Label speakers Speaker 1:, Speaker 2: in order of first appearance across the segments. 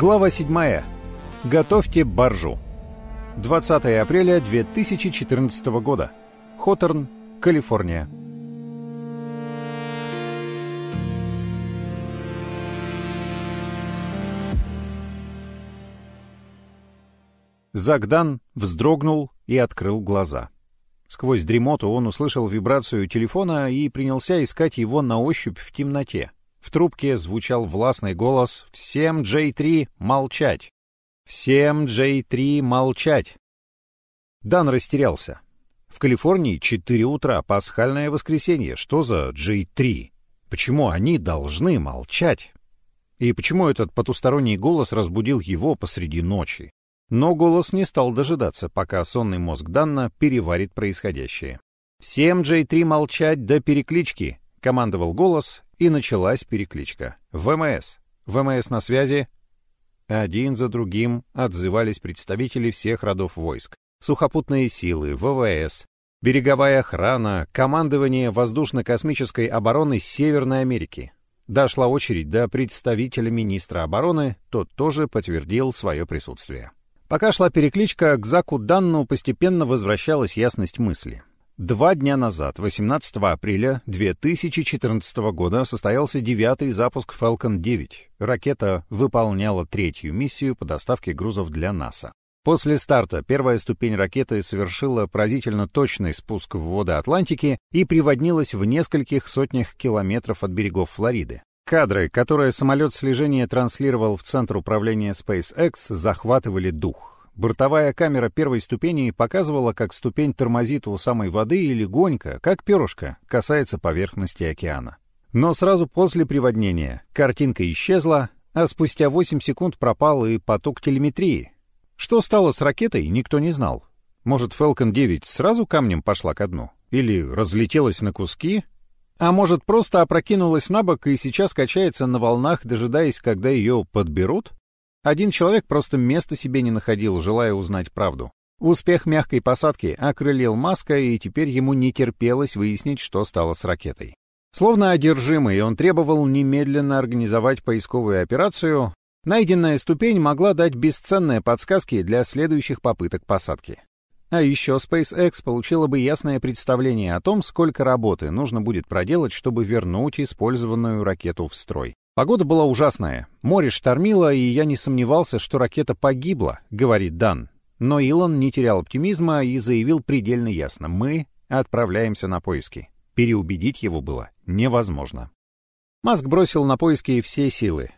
Speaker 1: Глава 7. Готовьте баржу. 20 апреля 2014 года. Хоторн, Калифорния. Загдан вздрогнул и открыл глаза. Сквозь дремоту он услышал вибрацию телефона и принялся искать его на ощупь в темноте. В трубке звучал властный голос «Всем J3 молчать! Всем J3 молчать!» Дан растерялся. В Калифорнии 4 утра, пасхальное воскресенье. Что за J3? Почему они должны молчать? И почему этот потусторонний голос разбудил его посреди ночи? Но голос не стал дожидаться, пока сонный мозг Данна переварит происходящее. «Всем J3 молчать до переклички!» — командовал голос, и началась перекличка. ВМС. ВМС на связи. Один за другим отзывались представители всех родов войск. Сухопутные силы, ВВС, береговая охрана, командование воздушно-космической обороны Северной Америки. Дошла очередь до представителя министра обороны, тот тоже подтвердил свое присутствие. Пока шла перекличка, к Заку Данну постепенно возвращалась ясность мысли. Два дня назад, 18 апреля 2014 года, состоялся девятый запуск Falcon 9. Ракета выполняла третью миссию по доставке грузов для НАСА. После старта первая ступень ракеты совершила поразительно точный спуск в воды Атлантики и приводнилась в нескольких сотнях километров от берегов Флориды. Кадры, которые самолет слежения транслировал в Центр управления SpaceX, захватывали дух. Бортовая камера первой ступени показывала, как ступень тормозит у самой воды и легонько, как перышко, касается поверхности океана. Но сразу после приводнения картинка исчезла, а спустя 8 секунд пропал и поток телеметрии. Что стало с ракетой, никто не знал. Может, Falcon 9 сразу камнем пошла ко дну? Или разлетелась на куски? А может, просто опрокинулась на бок и сейчас качается на волнах, дожидаясь, когда ее подберут? Один человек просто места себе не находил, желая узнать правду. Успех мягкой посадки окрылил Маска, и теперь ему не терпелось выяснить, что стало с ракетой. Словно одержимый, он требовал немедленно организовать поисковую операцию. Найденная ступень могла дать бесценные подсказки для следующих попыток посадки. А еще SpaceX получила бы ясное представление о том, сколько работы нужно будет проделать, чтобы вернуть использованную ракету в строй. Погода была ужасная. Море штормило, и я не сомневался, что ракета погибла, говорит Дан. Но Илон не терял оптимизма и заявил предельно ясно. Мы отправляемся на поиски. Переубедить его было невозможно. Маск бросил на поиски все силы.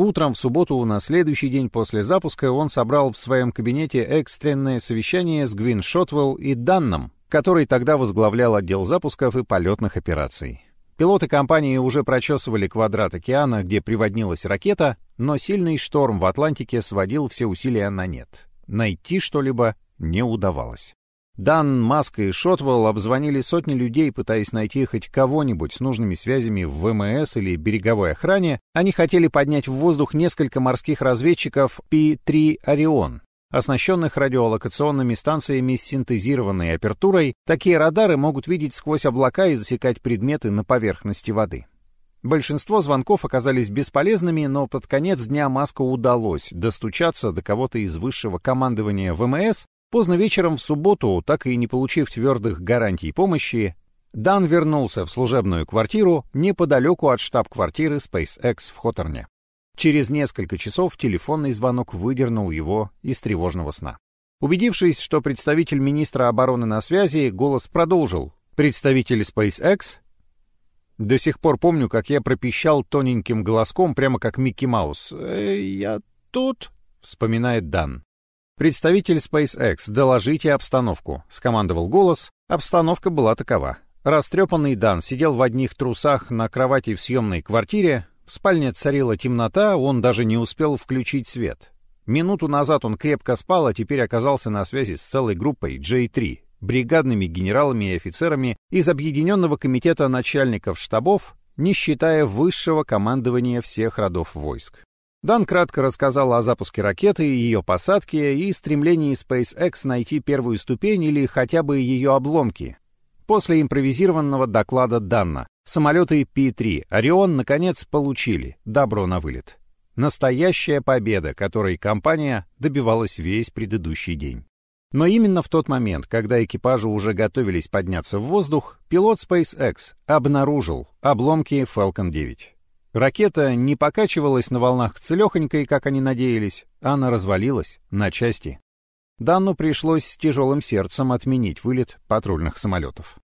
Speaker 1: Утром в субботу, на следующий день после запуска, он собрал в своем кабинете экстренное совещание с Гвин Шотвелл и Данном, который тогда возглавлял отдел запусков и полетных операций. Пилоты компании уже прочесывали квадрат океана, где приводнилась ракета, но сильный шторм в Атлантике сводил все усилия на нет. Найти что-либо не удавалось. Дан, Маск и Шотвелл обзвонили сотни людей, пытаясь найти хоть кого-нибудь с нужными связями в ВМС или береговой охране. Они хотели поднять в воздух несколько морских разведчиков P-3 «Орион», Оснащенных радиолокационными станциями с синтезированной апертурой, такие радары могут видеть сквозь облака и засекать предметы на поверхности воды. Большинство звонков оказались бесполезными, но под конец дня Маску удалось достучаться до кого-то из высшего командования ВМС. Поздно вечером в субботу, так и не получив твердых гарантий помощи, Дан вернулся в служебную квартиру неподалеку от штаб-квартиры SpaceX в Хоторне. Через несколько часов телефонный звонок выдернул его из тревожного сна. Убедившись, что представитель министра обороны на связи, голос продолжил. «Представитель SpaceX?» До сих пор помню, как я пропищал тоненьким голоском, прямо как Микки Маус. «Э, «Я тут?» — вспоминает Дан. «Представитель SpaceX, доложите обстановку», — скомандовал голос. Обстановка была такова. Растрепанный Дан сидел в одних трусах на кровати в съемной квартире, в спальне царила темнота, он даже не успел включить свет. Минуту назад он крепко спал, а теперь оказался на связи с целой группой J3, бригадными генералами и офицерами из Объединенного комитета начальников штабов, не считая высшего командования всех родов войск. Дан кратко рассказал о запуске ракеты, ее посадке и стремлении SpaceX найти первую ступень или хотя бы ее обломки. После импровизированного доклада Данна Самолеты Пи-3 «Орион» наконец получили добро на вылет. Настоящая победа, которой компания добивалась весь предыдущий день. Но именно в тот момент, когда экипажи уже готовились подняться в воздух, пилот SpaceX обнаружил обломки Falcon 9. Ракета не покачивалась на волнах целехонькой, как они надеялись, она развалилась на части. Данну пришлось с тяжелым сердцем отменить вылет патрульных самолетов.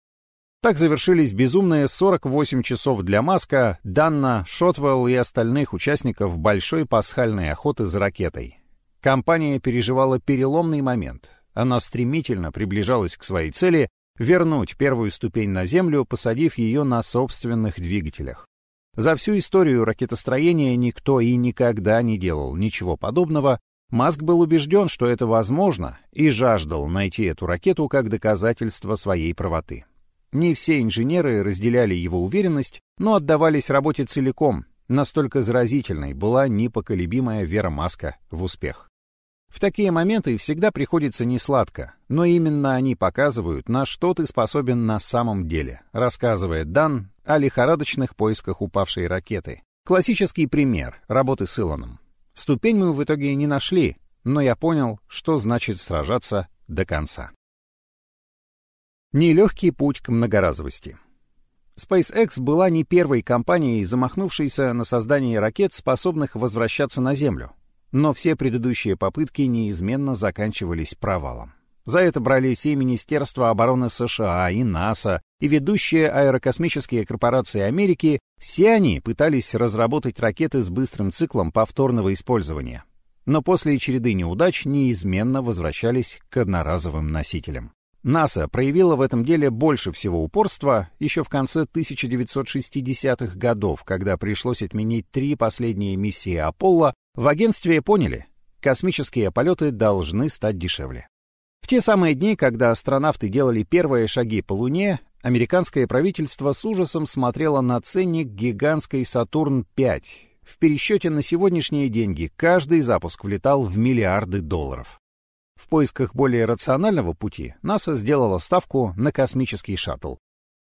Speaker 1: Так завершились безумные 48 часов для Маска, Данна, Шотвелл и остальных участников большой пасхальной охоты за ракетой. Компания переживала переломный момент. Она стремительно приближалась к своей цели вернуть первую ступень на Землю, посадив ее на собственных двигателях. За всю историю ракетостроения никто и никогда не делал ничего подобного. Маск был убежден, что это возможно, и жаждал найти эту ракету как доказательство своей правоты. Не все инженеры разделяли его уверенность, но отдавались работе целиком. Настолько заразительной была непоколебимая вера Маска в успех. В такие моменты всегда приходится несладко, но именно они показывают, на что ты способен на самом деле, рассказывает Дан о лихорадочных поисках упавшей ракеты. Классический пример работы с Илоном. Ступень мы в итоге не нашли, но я понял, что значит сражаться до конца. Нелегкий путь к многоразовости. SpaceX была не первой компанией, замахнувшейся на создание ракет, способных возвращаться на Землю. Но все предыдущие попытки неизменно заканчивались провалом. За это брались и Министерство обороны США, и НАСА, и ведущие аэрокосмические корпорации Америки, все они пытались разработать ракеты с быстрым циклом повторного использования. Но после череды неудач неизменно возвращались к одноразовым носителям. НАСА проявила в этом деле больше всего упорства еще в конце 1960-х годов, когда пришлось отменить три последние миссии Аполло, в агентстве поняли, космические полеты должны стать дешевле. В те самые дни, когда астронавты делали первые шаги по Луне, американское правительство с ужасом смотрело на ценник гигантской «Сатурн-5». В пересчете на сегодняшние деньги каждый запуск влетал в миллиарды долларов. В поисках более рационального пути НАСА сделала ставку на космический шаттл.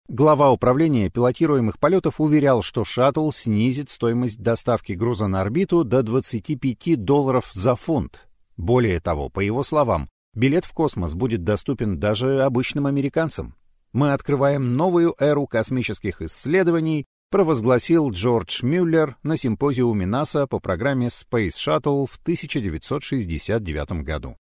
Speaker 1: Глава управления пилотируемых полетов уверял, что шаттл снизит стоимость доставки груза на орбиту до 25 долларов за фунт. Более того, по его словам, билет в космос будет доступен даже обычным американцам. Мы открываем новую эру космических исследований, провозгласил Джордж Мюллер на симпозиуме НАСА по программе Space Shuttle в 1969 году.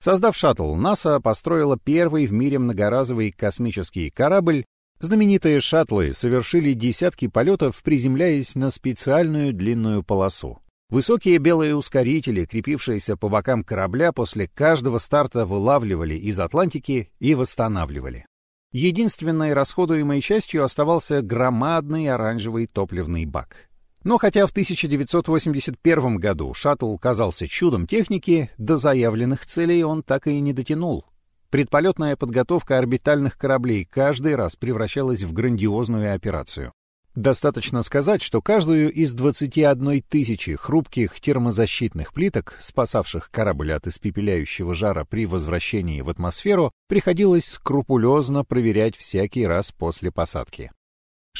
Speaker 1: Создав шаттл, НАСА построила первый в мире многоразовый космический корабль. Знаменитые шаттлы совершили десятки полетов, приземляясь на специальную длинную полосу. Высокие белые ускорители, крепившиеся по бокам корабля, после каждого старта вылавливали из Атлантики и восстанавливали. Единственной расходуемой частью оставался громадный оранжевый топливный бак. Но хотя в 1981 году шаттл казался чудом техники, до заявленных целей он так и не дотянул. Предполетная подготовка орбитальных кораблей каждый раз превращалась в грандиозную операцию. Достаточно сказать, что каждую из 21 тысячи хрупких термозащитных плиток, спасавших корабль от испепеляющего жара при возвращении в атмосферу, приходилось скрупулезно проверять всякий раз после посадки.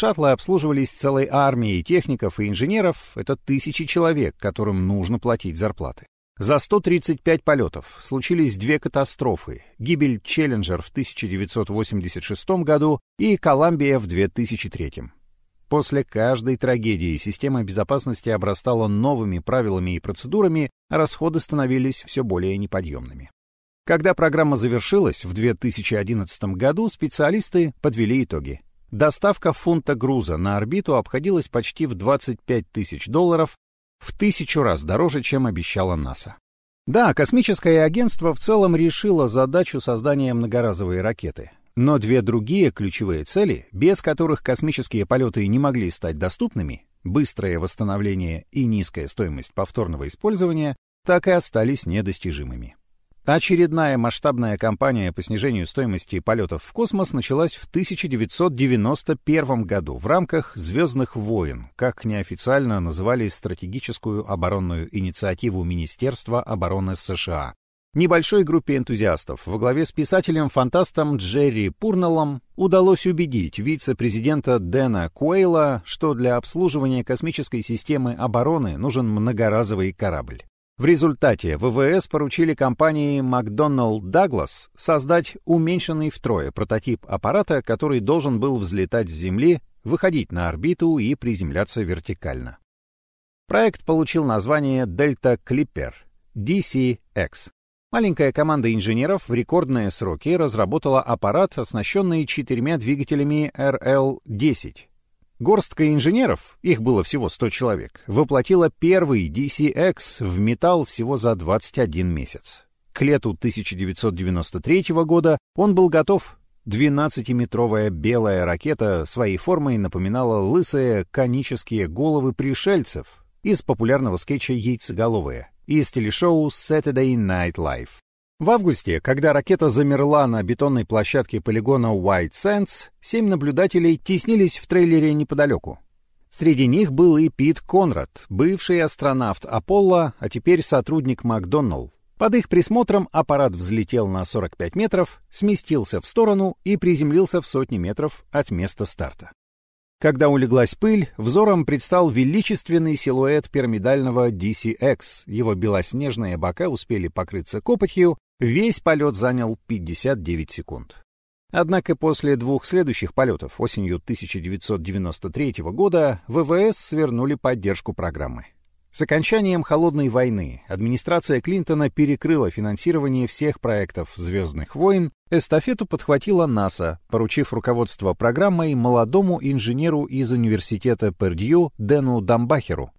Speaker 1: Шаттлы обслуживались целой армией техников и инженеров, это тысячи человек, которым нужно платить зарплаты. За 135 полетов случились две катастрофы — гибель «Челленджер» в 1986 году и «Коламбия» в 2003. После каждой трагедии система безопасности обрастала новыми правилами и процедурами, а расходы становились все более неподъемными. Когда программа завершилась в 2011 году, специалисты подвели итоги. Доставка фунта груза на орбиту обходилась почти в 25 тысяч долларов, в тысячу раз дороже, чем обещала НАСА. Да, космическое агентство в целом решило задачу создания многоразовой ракеты. Но две другие ключевые цели, без которых космические полеты не могли стать доступными, быстрое восстановление и низкая стоимость повторного использования, так и остались недостижимыми. Очередная масштабная кампания по снижению стоимости полетов в космос началась в 1991 году в рамках «Звездных войн», как неофициально называли стратегическую оборонную инициативу Министерства обороны США. Небольшой группе энтузиастов во главе с писателем-фантастом Джерри Пурнеллом удалось убедить вице-президента Дэна Куэйла, что для обслуживания космической системы обороны нужен многоразовый корабль. В результате ВВС поручили компании McDonnell Douglas создать уменьшенный втрое прототип аппарата, который должен был взлетать с Земли, выходить на орбиту и приземляться вертикально. Проект получил название Delta Clipper DCX. Маленькая команда инженеров в рекордные сроки разработала аппарат, оснащенный четырьмя двигателями RL-10, Горстка инженеров, их было всего 100 человек, воплотила первый DCX в металл всего за 21 месяц. К лету 1993 года он был готов. 12-метровая белая ракета своей формой напоминала лысые конические головы пришельцев из популярного скетча «Яйцеголовые» из телешоу Saturday Night Live. В августе, когда ракета замерла на бетонной площадке полигона White Sands, семь наблюдателей теснились в трейлере неподалеку. Среди них был и Пит Конрад, бывший астронавт Аполло, а теперь сотрудник Макдоналл. Под их присмотром аппарат взлетел на 45 метров, сместился в сторону и приземлился в сотни метров от места старта. Когда улеглась пыль, взором предстал величественный силуэт пирамидального DCX. Его белоснежные бока успели покрыться копотью, Весь полет занял 59 секунд. Однако после двух следующих полетов осенью 1993 года ВВС свернули поддержку программы. С окончанием Холодной войны администрация Клинтона перекрыла финансирование всех проектов «Звездных войн», эстафету подхватила НАСА, поручив руководство программой молодому инженеру из университета Пердью Дэну Дамбахеру,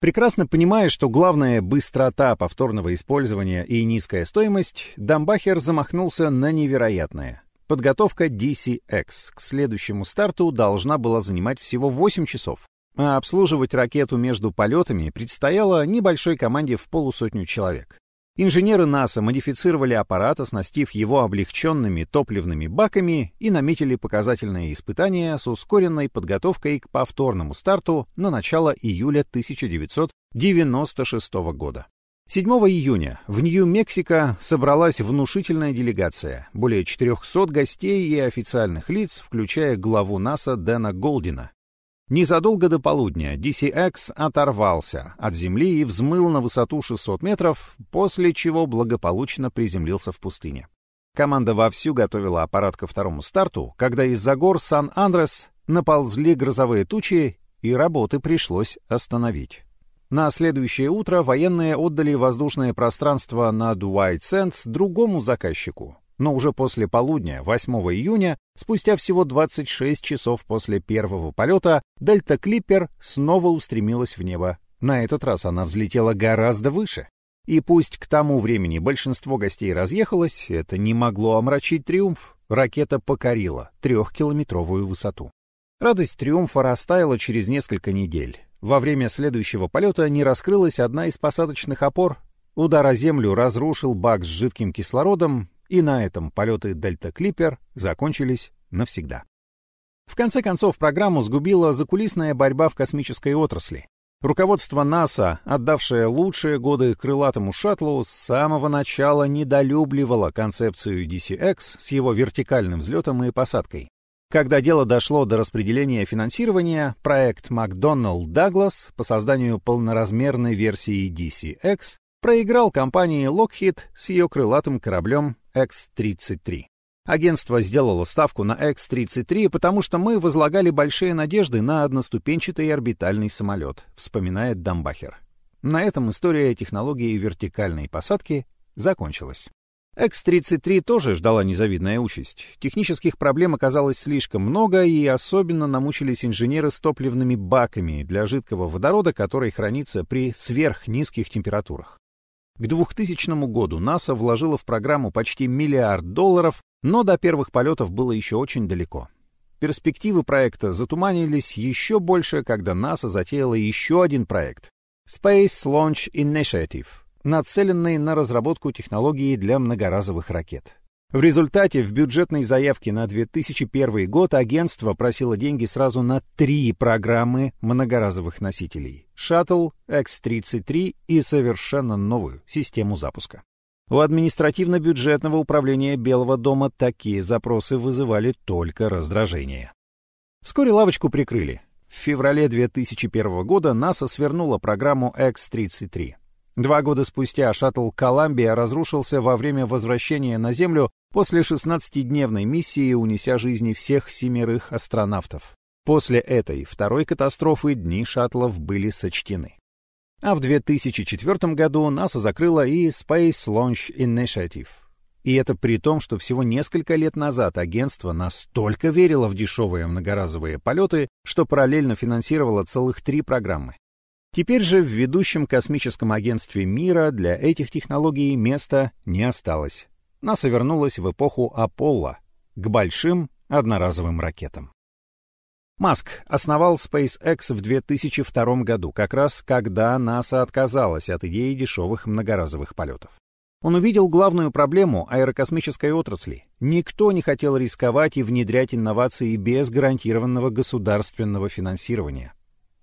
Speaker 1: Прекрасно понимая, что главное — быстрота повторного использования и низкая стоимость, Дамбахер замахнулся на невероятное. Подготовка DCX к следующему старту должна была занимать всего 8 часов, а обслуживать ракету между полетами предстояло небольшой команде в полусотню человек. Инженеры НАСА модифицировали аппарат, оснастив его облегченными топливными баками и наметили показательные испытания с ускоренной подготовкой к повторному старту на начало июля 1996 года. 7 июня в Нью-Мексико собралась внушительная делегация, более 400 гостей и официальных лиц, включая главу НАСА Дэна Голдина, Незадолго до полудня DCX оторвался от земли и взмыл на высоту 600 метров, после чего благополучно приземлился в пустыне. Команда вовсю готовила аппарат ко второму старту, когда из-за гор Сан-Андрес наползли грозовые тучи, и работы пришлось остановить. На следующее утро военные отдали воздушное пространство над Уайт Сэнс другому заказчику, но уже после полудня, 8 июня, спустя всего 26 часов после первого полета, Дельта Клиппер снова устремилась в небо. На этот раз она взлетела гораздо выше. И пусть к тому времени большинство гостей разъехалось, это не могло омрачить триумф. Ракета покорила трехкилометровую высоту. Радость триумфа растаяла через несколько недель. Во время следующего полета не раскрылась одна из посадочных опор. Удар о землю разрушил бак с жидким кислородом, и на этом полеты Дельта Клиппер закончились навсегда. В конце концов, программу сгубила закулисная борьба в космической отрасли. Руководство НАСА, отдавшее лучшие годы крылатому шаттлу, с самого начала недолюбливало концепцию DCX с его вертикальным взлетом и посадкой. Когда дело дошло до распределения финансирования, проект McDonnell Douglas по созданию полноразмерной версии DCX проиграл компании Lockheed с ее крылатым кораблем X-33. Агентство сделало ставку на X-33, потому что мы возлагали большие надежды на одноступенчатый орбитальный самолет, вспоминает Дамбахер. На этом история технологии вертикальной посадки закончилась. X-33 тоже ждала незавидная участь. Технических проблем оказалось слишком много, и особенно намучились инженеры с топливными баками для жидкого водорода, который хранится при сверхнизких температурах. К 2000 году НАСА вложила в программу почти миллиард долларов, но до первых полетов было еще очень далеко. Перспективы проекта затуманились еще больше, когда НАСА затеяла еще один проект — Space Launch Initiative, нацеленный на разработку технологии для многоразовых ракет. В результате в бюджетной заявке на 2001 год агентство просило деньги сразу на три программы многоразовых носителей — Shuttle, X-33 и совершенно новую систему запуска. У административно-бюджетного управления Белого дома такие запросы вызывали только раздражение. Вскоре лавочку прикрыли. В феврале 2001 года НАСА свернула программу X-33. Два года спустя шаттл «Коламбия» разрушился во время возвращения на Землю после 16-дневной миссии, унеся жизни всех семерых астронавтов. После этой второй катастрофы дни шаттлов были сочтены. А в 2004 году НАСА закрыла и Space Launch Initiative. И это при том, что всего несколько лет назад агентство настолько верило в дешевые многоразовые полеты, что параллельно финансировало целых три программы. Теперь же в ведущем космическом агентстве мира для этих технологий места не осталось. НАСА вернулась в эпоху Аполло, к большим одноразовым ракетам. Маск основал SpaceX в 2002 году, как раз когда НАСА отказалась от идеи дешевых многоразовых полетов. Он увидел главную проблему аэрокосмической отрасли. Никто не хотел рисковать и внедрять инновации без гарантированного государственного финансирования.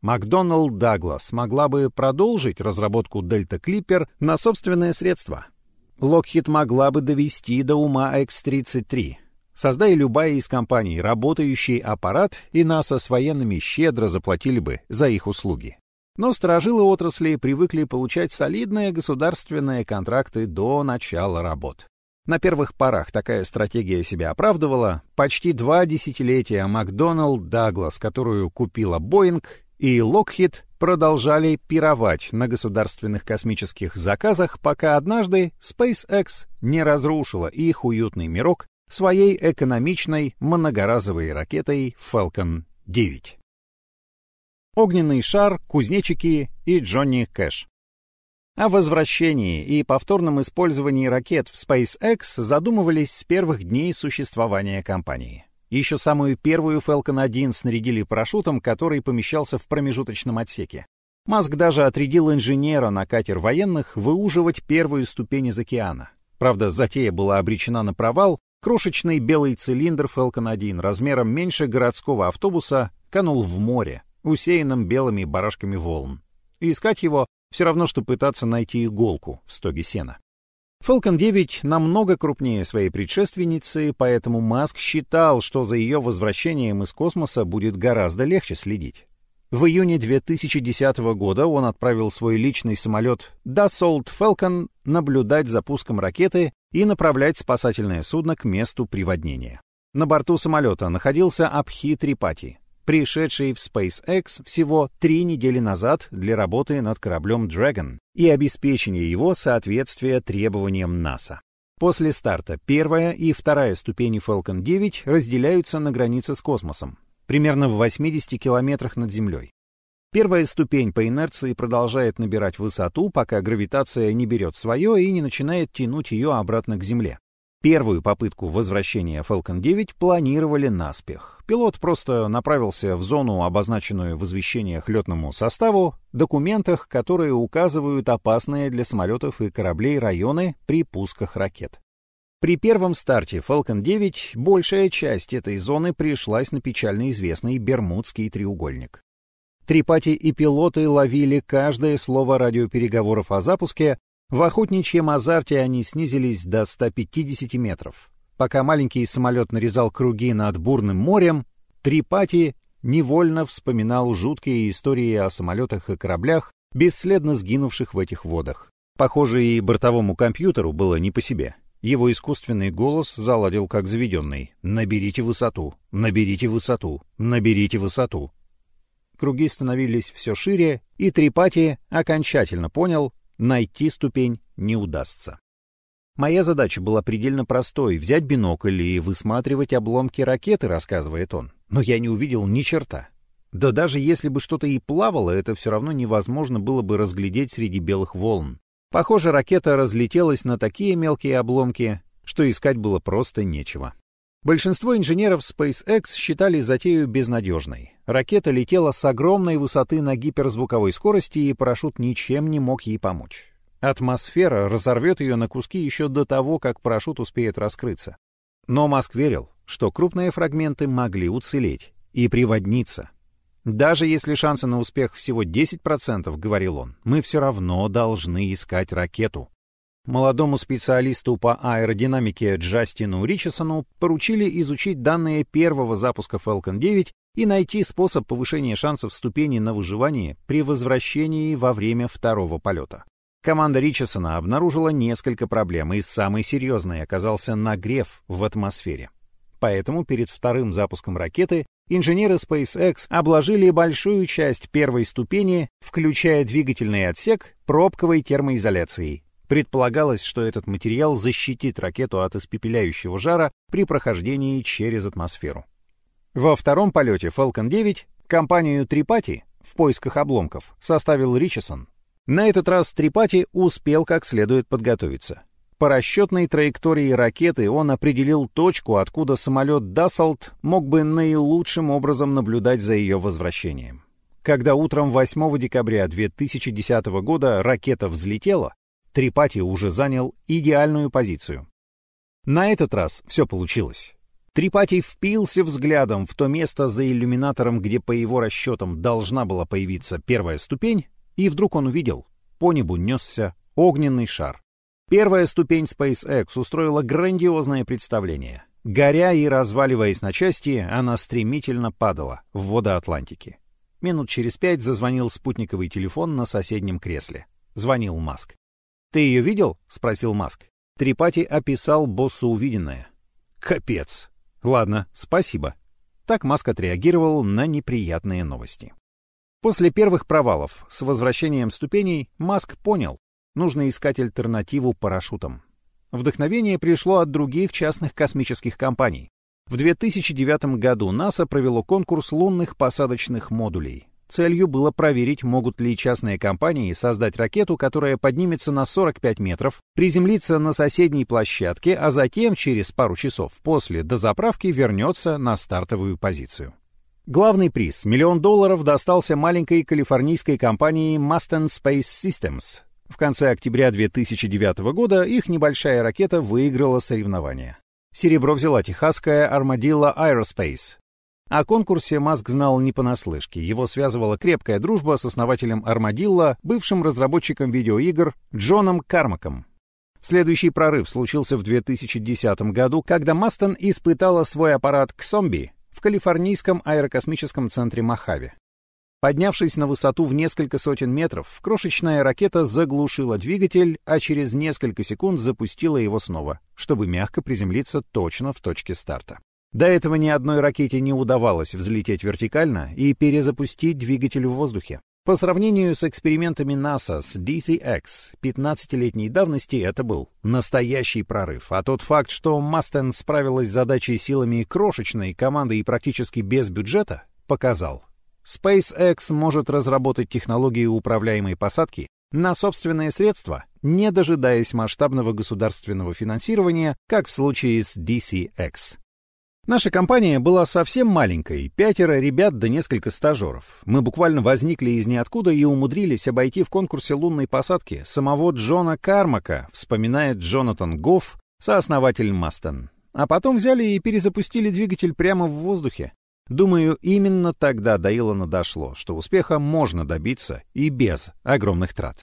Speaker 1: Макдоналд Даглас могла бы продолжить разработку Delta Clipper на собственные средства. Локхит могла бы довести до ума X-33, Создай любая из компаний работающий аппарат, и НАСА с военными щедро заплатили бы за их услуги. Но сторожилы отрасли привыкли получать солидные государственные контракты до начала работ. На первых порах такая стратегия себя оправдывала. Почти два десятилетия Макдоналд Даглас, которую купила Боинг, и Локхит продолжали пировать на государственных космических заказах, пока однажды SpaceX не разрушила их уютный мирок своей экономичной многоразовой ракетой Falcon 9. Огненный шар, кузнечики и Джонни Кэш. О возвращении и повторном использовании ракет в SpaceX задумывались с первых дней существования компании. Еще самую первую Falcon 1 снарядили парашютом, который помещался в промежуточном отсеке. Маск даже отрядил инженера на катер военных выуживать первую ступень из океана. Правда, затея была обречена на провал, Крошечный белый цилиндр Falcon 1 размером меньше городского автобуса канул в море, усеянном белыми барашками волн. И искать его все равно, что пытаться найти иголку в стоге сена. Falcon 9 намного крупнее своей предшественницы, поэтому Маск считал, что за ее возвращением из космоса будет гораздо легче следить. В июне 2010 года он отправил свой личный самолет Dassault Falcon наблюдать за пуском ракеты и направлять спасательное судно к месту приводнения. На борту самолета находился Абхи Трипати, пришедший в SpaceX всего три недели назад для работы над кораблем Dragon и обеспечения его соответствия требованиям НАСА. После старта первая и вторая ступени Falcon 9 разделяются на границе с космосом, примерно в 80 километрах над Землей. Первая ступень по инерции продолжает набирать высоту, пока гравитация не берет свое и не начинает тянуть ее обратно к Земле. Первую попытку возвращения Falcon 9 планировали наспех. Пилот просто направился в зону, обозначенную в извещениях летному составу, документах, которые указывают опасные для самолетов и кораблей районы при пусках ракет. При первом старте Falcon 9 большая часть этой зоны пришлась на печально известный Бермудский треугольник. Трипати и пилоты ловили каждое слово радиопереговоров о запуске, в охотничьем азарте они снизились до 150 метров. Пока маленький самолет нарезал круги над бурным морем, Трипати невольно вспоминал жуткие истории о самолетах и кораблях, бесследно сгинувших в этих водах. Похоже, и бортовому компьютеру было не по себе. Его искусственный голос заладил как заведенный. «Наберите высоту! Наберите высоту! Наберите высоту!» Круги становились все шире, и Трипати окончательно понял, найти ступень не удастся. Моя задача была предельно простой — взять бинокль и высматривать обломки ракеты, рассказывает он. Но я не увидел ни черта. Да даже если бы что-то и плавало, это все равно невозможно было бы разглядеть среди белых волн. Похоже, ракета разлетелась на такие мелкие обломки, что искать было просто нечего. Большинство инженеров SpaceX считали затею безнадежной. Ракета летела с огромной высоты на гиперзвуковой скорости, и парашют ничем не мог ей помочь. Атмосфера разорвет ее на куски еще до того, как парашют успеет раскрыться. Но Маск верил, что крупные фрагменты могли уцелеть и приводниться. Даже если шансы на успех всего 10%, говорил он, мы все равно должны искать ракету. Молодому специалисту по аэродинамике Джастину Ричесону поручили изучить данные первого запуска Falcon 9 и найти способ повышения шансов ступени на выживание при возвращении во время второго полета. Команда Ричесона обнаружила несколько проблем, и самой серьезной оказался нагрев в атмосфере. Поэтому перед вторым запуском ракеты инженеры SpaceX обложили большую часть первой ступени, включая двигательный отсек, пробковой термоизоляцией, Предполагалось, что этот материал защитит ракету от испепеляющего жара при прохождении через атмосферу. Во втором полете Falcon 9 компанию Трипати в поисках обломков составил Ричесон. На этот раз Трипати успел как следует подготовиться. По расчетной траектории ракеты он определил точку, откуда самолет Dassault мог бы наилучшим образом наблюдать за ее возвращением. Когда утром 8 декабря 2010 года ракета взлетела, Трипати уже занял идеальную позицию. На этот раз все получилось. Трипати впился взглядом в то место за иллюминатором, где по его расчетам должна была появиться первая ступень, и вдруг он увидел, по небу несся огненный шар. Первая ступень SpaceX устроила грандиозное представление. Горя и разваливаясь на части, она стремительно падала в воды Атлантики. Минут через пять зазвонил спутниковый телефон на соседнем кресле. Звонил Маск. «Ты ее видел?» — спросил Маск. Трипати описал боссу увиденное. «Капец! Ладно, спасибо». Так Маск отреагировал на неприятные новости. После первых провалов с возвращением ступеней Маск понял, нужно искать альтернативу парашютам. Вдохновение пришло от других частных космических компаний. В 2009 году НАСА провело конкурс лунных посадочных модулей. Целью было проверить, могут ли частные компании создать ракету, которая поднимется на 45 метров, приземлится на соседней площадке, а затем через пару часов после дозаправки вернется на стартовую позицию. Главный приз — миллион долларов достался маленькой калифорнийской компании Mustang Space Systems. В конце октября 2009 года их небольшая ракета выиграла соревнование. Серебро взяла техасская Armadillo Aerospace. О конкурсе Маск знал не понаслышке. Его связывала крепкая дружба с основателем Армадилла, бывшим разработчиком видеоигр Джоном Кармаком. Следующий прорыв случился в 2010 году, когда Мастон испытала свой аппарат «Ксомби» в калифорнийском аэрокосмическом центре Мохаве. Поднявшись на высоту в несколько сотен метров, крошечная ракета заглушила двигатель, а через несколько секунд запустила его снова, чтобы мягко приземлиться точно в точке старта. До этого ни одной ракете не удавалось взлететь вертикально и перезапустить двигатель в воздухе. По сравнению с экспериментами НАСА с DCX 15-летней давности это был настоящий прорыв, а тот факт, что Мастен справилась с задачей силами крошечной команды и практически без бюджета, показал. SpaceX может разработать технологии управляемой посадки на собственные средства, не дожидаясь масштабного государственного финансирования, как в случае с DCX. Наша компания была совсем маленькой, пятеро ребят да несколько стажеров. Мы буквально возникли из ниоткуда и умудрились обойти в конкурсе лунной посадки самого Джона Кармака, вспоминает Джонатан Гофф, сооснователь Мастон. А потом взяли и перезапустили двигатель прямо в воздухе. Думаю, именно тогда до Илона дошло, что успеха можно добиться и без огромных трат.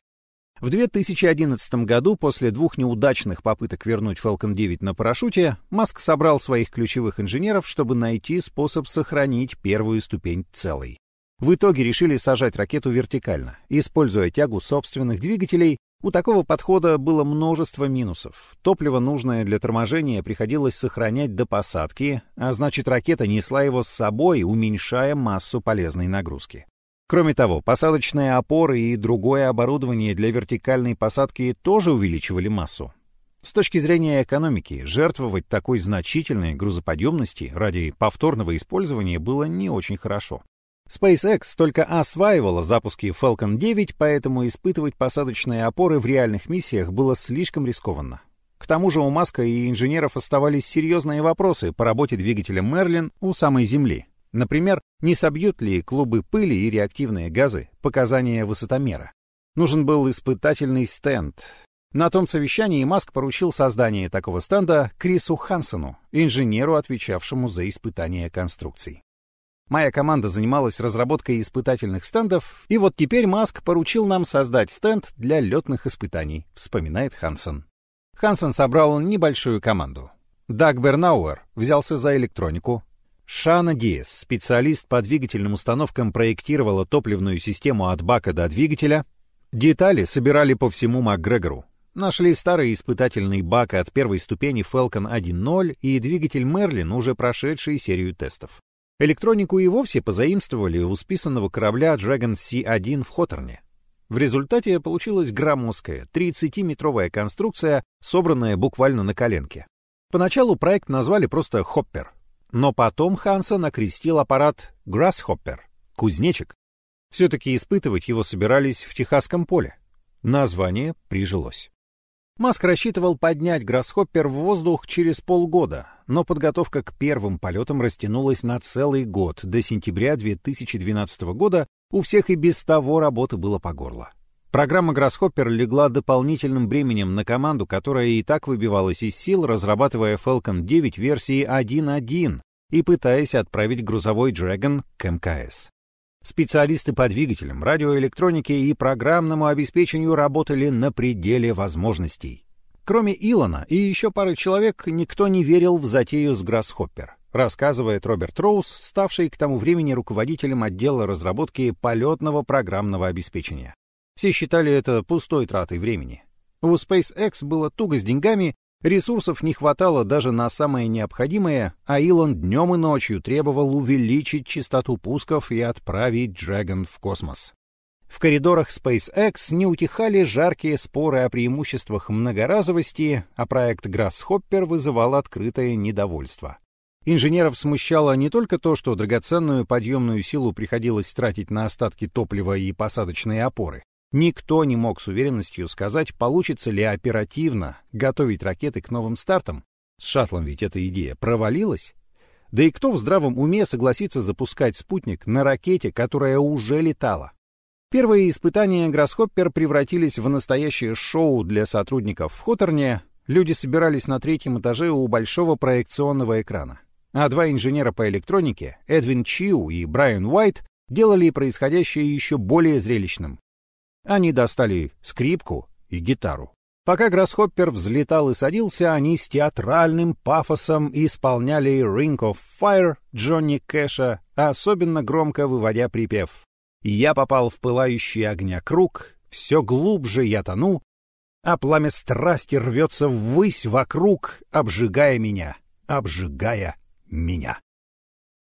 Speaker 1: В 2011 году, после двух неудачных попыток вернуть Falcon 9 на парашюте, Маск собрал своих ключевых инженеров, чтобы найти способ сохранить первую ступень целой. В итоге решили сажать ракету вертикально, используя тягу собственных двигателей. У такого подхода было множество минусов. Топливо, нужное для торможения, приходилось сохранять до посадки, а значит ракета несла его с собой, уменьшая массу полезной нагрузки. Кроме того, посадочные опоры и другое оборудование для вертикальной посадки тоже увеличивали массу. С точки зрения экономики, жертвовать такой значительной грузоподъемности ради повторного использования было не очень хорошо. SpaceX только осваивала запуски Falcon 9, поэтому испытывать посадочные опоры в реальных миссиях было слишком рискованно. К тому же у Маска и инженеров оставались серьезные вопросы по работе двигателя Merlin у самой Земли. Например, не собьют ли клубы пыли и реактивные газы показания высотомера. Нужен был испытательный стенд. На том совещании Маск поручил создание такого стенда Крису Хансену, инженеру, отвечавшему за испытание конструкций. Моя команда занималась разработкой испытательных стендов, и вот теперь Маск поручил нам создать стенд для летных испытаний, вспоминает Хансен. Хансен собрал небольшую команду. Даг Бернауэр взялся за электронику. Шана Диес, специалист по двигательным установкам, проектировала топливную систему от бака до двигателя. Детали собирали по всему МакГрегору. Нашли старый испытательный бак от первой ступени Falcon 1.0 и двигатель Merlin, уже прошедший серию тестов. Электронику и вовсе позаимствовали у списанного корабля Dragon C1 в Хоторне. В результате получилась громоздкая, 30-метровая конструкция, собранная буквально на коленке. Поначалу проект назвали просто «Хоппер», но потом Хансон окрестил аппарат «Grasshopper» — «Кузнечик». Все-таки испытывать его собирались в Техасском поле. Название прижилось. Маск рассчитывал поднять Гроссхоппер в воздух через полгода, но подготовка к первым полетам растянулась на целый год. До сентября 2012 года у всех и без того работы было по горло. Программа Grasshopper легла дополнительным бременем на команду, которая и так выбивалась из сил, разрабатывая Falcon 9 версии 1.1 и пытаясь отправить грузовой Dragon к МКС. Специалисты по двигателям, радиоэлектронике и программному обеспечению работали на пределе возможностей. Кроме Илона и еще пары человек, никто не верил в затею с Грассхоппер, рассказывает Роберт Роуз, ставший к тому времени руководителем отдела разработки полетного программного обеспечения. Все считали это пустой тратой времени. У SpaceX было туго с деньгами, Ресурсов не хватало даже на самое необходимое, а Илон днем и ночью требовал увеличить частоту пусков и отправить Dragon в космос. В коридорах SpaceX не утихали жаркие споры о преимуществах многоразовости, а проект Grasshopper вызывал открытое недовольство. Инженеров смущало не только то, что драгоценную подъемную силу приходилось тратить на остатки топлива и посадочные опоры, Никто не мог с уверенностью сказать, получится ли оперативно готовить ракеты к новым стартам. С шаттлом ведь эта идея провалилась. Да и кто в здравом уме согласится запускать спутник на ракете, которая уже летала? Первые испытания Гроссхоппер превратились в настоящее шоу для сотрудников в Хоторне. Люди собирались на третьем этаже у большого проекционного экрана. А два инженера по электронике, Эдвин Чиу и Брайан Уайт, делали происходящее еще более зрелищным. Они достали скрипку и гитару. Пока Гроссхоппер взлетал и садился, они с театральным пафосом исполняли «Ring of Fire» Джонни Кэша, особенно громко выводя припев. «Я попал в пылающий огня круг, все глубже я тону, а пламя страсти рвется ввысь вокруг, обжигая меня, обжигая меня».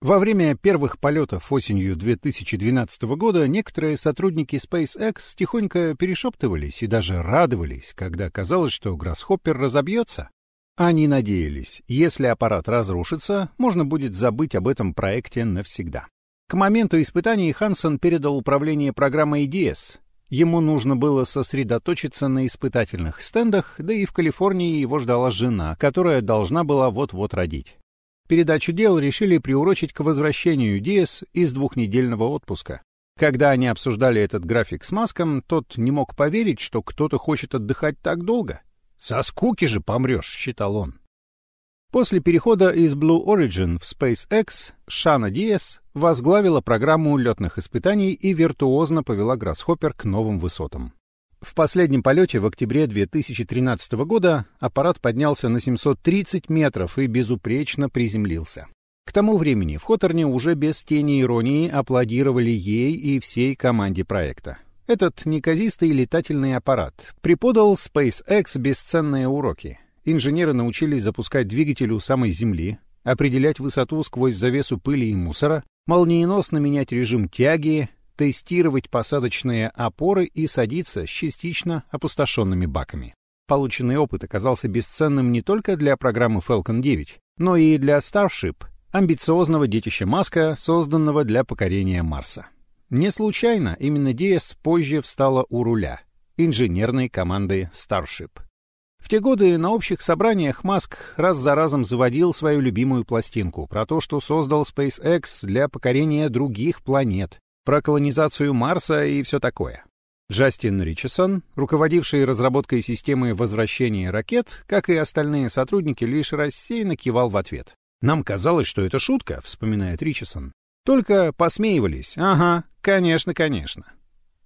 Speaker 1: Во время первых полетов осенью 2012 года некоторые сотрудники SpaceX тихонько перешептывались и даже радовались, когда казалось, что Гроссхоппер разобьется. Они надеялись, если аппарат разрушится, можно будет забыть об этом проекте навсегда. К моменту испытаний Хансон передал управление программой DS. Ему нужно было сосредоточиться на испытательных стендах, да и в Калифорнии его ждала жена, которая должна была вот-вот родить. Передачу дел решили приурочить к возвращению Диас из двухнедельного отпуска. Когда они обсуждали этот график с Маском, тот не мог поверить, что кто-то хочет отдыхать так долго. «Со скуки же помрешь», — считал он. После перехода из Blue Origin в SpaceX Шана Диас возглавила программу летных испытаний и виртуозно повела Гроссхоппер к новым высотам. В последнем полете в октябре 2013 года аппарат поднялся на 730 метров и безупречно приземлился. К тому времени в Хоторне уже без тени иронии аплодировали ей и всей команде проекта. Этот неказистый летательный аппарат преподал SpaceX бесценные уроки. Инженеры научились запускать двигатель у самой Земли, определять высоту сквозь завесу пыли и мусора, молниеносно менять режим тяги, тестировать посадочные опоры и садиться с частично опустошенными баками. Полученный опыт оказался бесценным не только для программы Falcon 9, но и для Starship, амбициозного детища Маска, созданного для покорения Марса. Не случайно именно DS позже встала у руля инженерной команды Starship. В те годы на общих собраниях Маск раз за разом заводил свою любимую пластинку про то, что создал SpaceX для покорения других планет, про колонизацию Марса и все такое. Джастин Ричесон, руководивший разработкой системы возвращения ракет, как и остальные сотрудники, лишь рассеянно кивал в ответ. «Нам казалось, что это шутка», — вспоминает Ричесон. «Только посмеивались. Ага, конечно, конечно».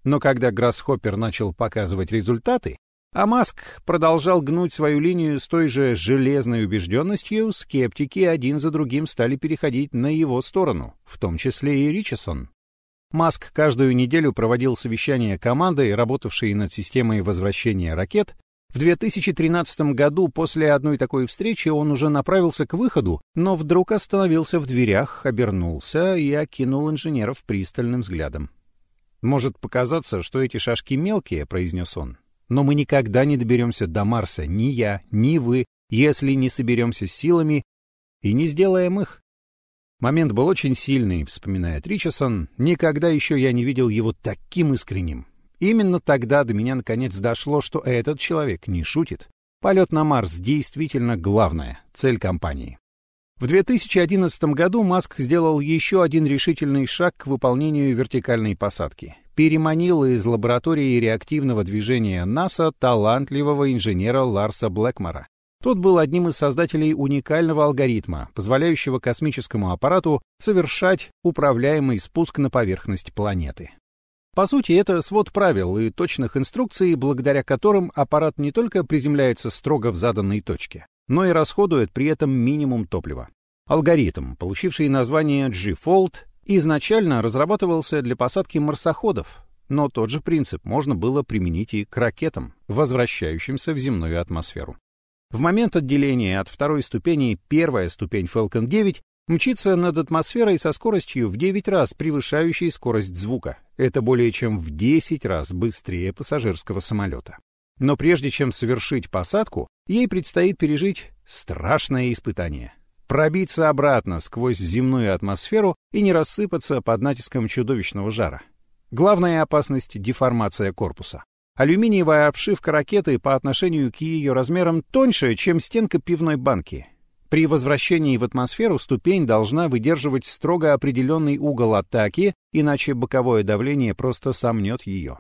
Speaker 1: Но когда Грассхоппер начал показывать результаты, А Маск продолжал гнуть свою линию с той же железной убежденностью, скептики один за другим стали переходить на его сторону, в том числе и Ричесон. Маск каждую неделю проводил совещания команды, работавшей над системой возвращения ракет. В 2013 году после одной такой встречи он уже направился к выходу, но вдруг остановился в дверях, обернулся и окинул инженеров пристальным взглядом. «Может показаться, что эти шажки мелкие», — произнес он. «Но мы никогда не доберемся до Марса, ни я, ни вы, если не соберемся силами и не сделаем их. Момент был очень сильный, вспоминает Ричесон. Никогда еще я не видел его таким искренним. Именно тогда до меня наконец дошло, что этот человек не шутит. Полет на Марс действительно главная цель компании. В 2011 году Маск сделал еще один решительный шаг к выполнению вертикальной посадки. Переманил из лаборатории реактивного движения НАСА талантливого инженера Ларса Блэкмора. Тот был одним из создателей уникального алгоритма, позволяющего космическому аппарату совершать управляемый спуск на поверхность планеты. По сути, это свод правил и точных инструкций, благодаря которым аппарат не только приземляется строго в заданной точке, но и расходует при этом минимум топлива. Алгоритм, получивший название G-Fold, изначально разрабатывался для посадки марсоходов, но тот же принцип можно было применить и к ракетам, возвращающимся в земную атмосферу. В момент отделения от второй ступени первая ступень Falcon 9 мчится над атмосферой со скоростью в 9 раз превышающей скорость звука. Это более чем в 10 раз быстрее пассажирского самолета. Но прежде чем совершить посадку, ей предстоит пережить страшное испытание. Пробиться обратно сквозь земную атмосферу и не рассыпаться под натиском чудовищного жара. Главная опасность — деформация корпуса. Алюминиевая обшивка ракеты по отношению к ее размерам тоньше, чем стенка пивной банки. При возвращении в атмосферу ступень должна выдерживать строго определенный угол атаки, иначе боковое давление просто сомнет ее.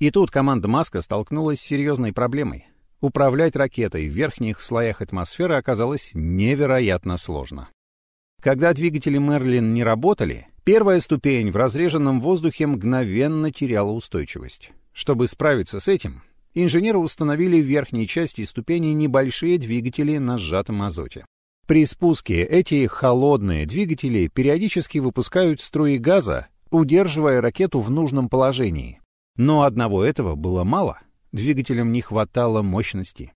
Speaker 1: И тут команда Маска столкнулась с серьезной проблемой. Управлять ракетой в верхних слоях атмосферы оказалось невероятно сложно. Когда двигатели Мерлин не работали, первая ступень в разреженном воздухе мгновенно теряла устойчивость. Чтобы справиться с этим, инженеры установили в верхней части ступени небольшие двигатели на сжатом азоте. При спуске эти холодные двигатели периодически выпускают струи газа, удерживая ракету в нужном положении. Но одного этого было мало, двигателям не хватало мощности.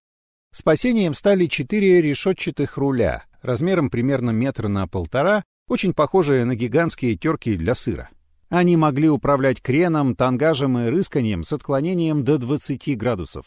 Speaker 1: Спасением стали четыре решетчатых руля, размером примерно метр на полтора, очень похожие на гигантские терки для сыра. Они могли управлять креном, тангажем и рысканием с отклонением до 20 градусов.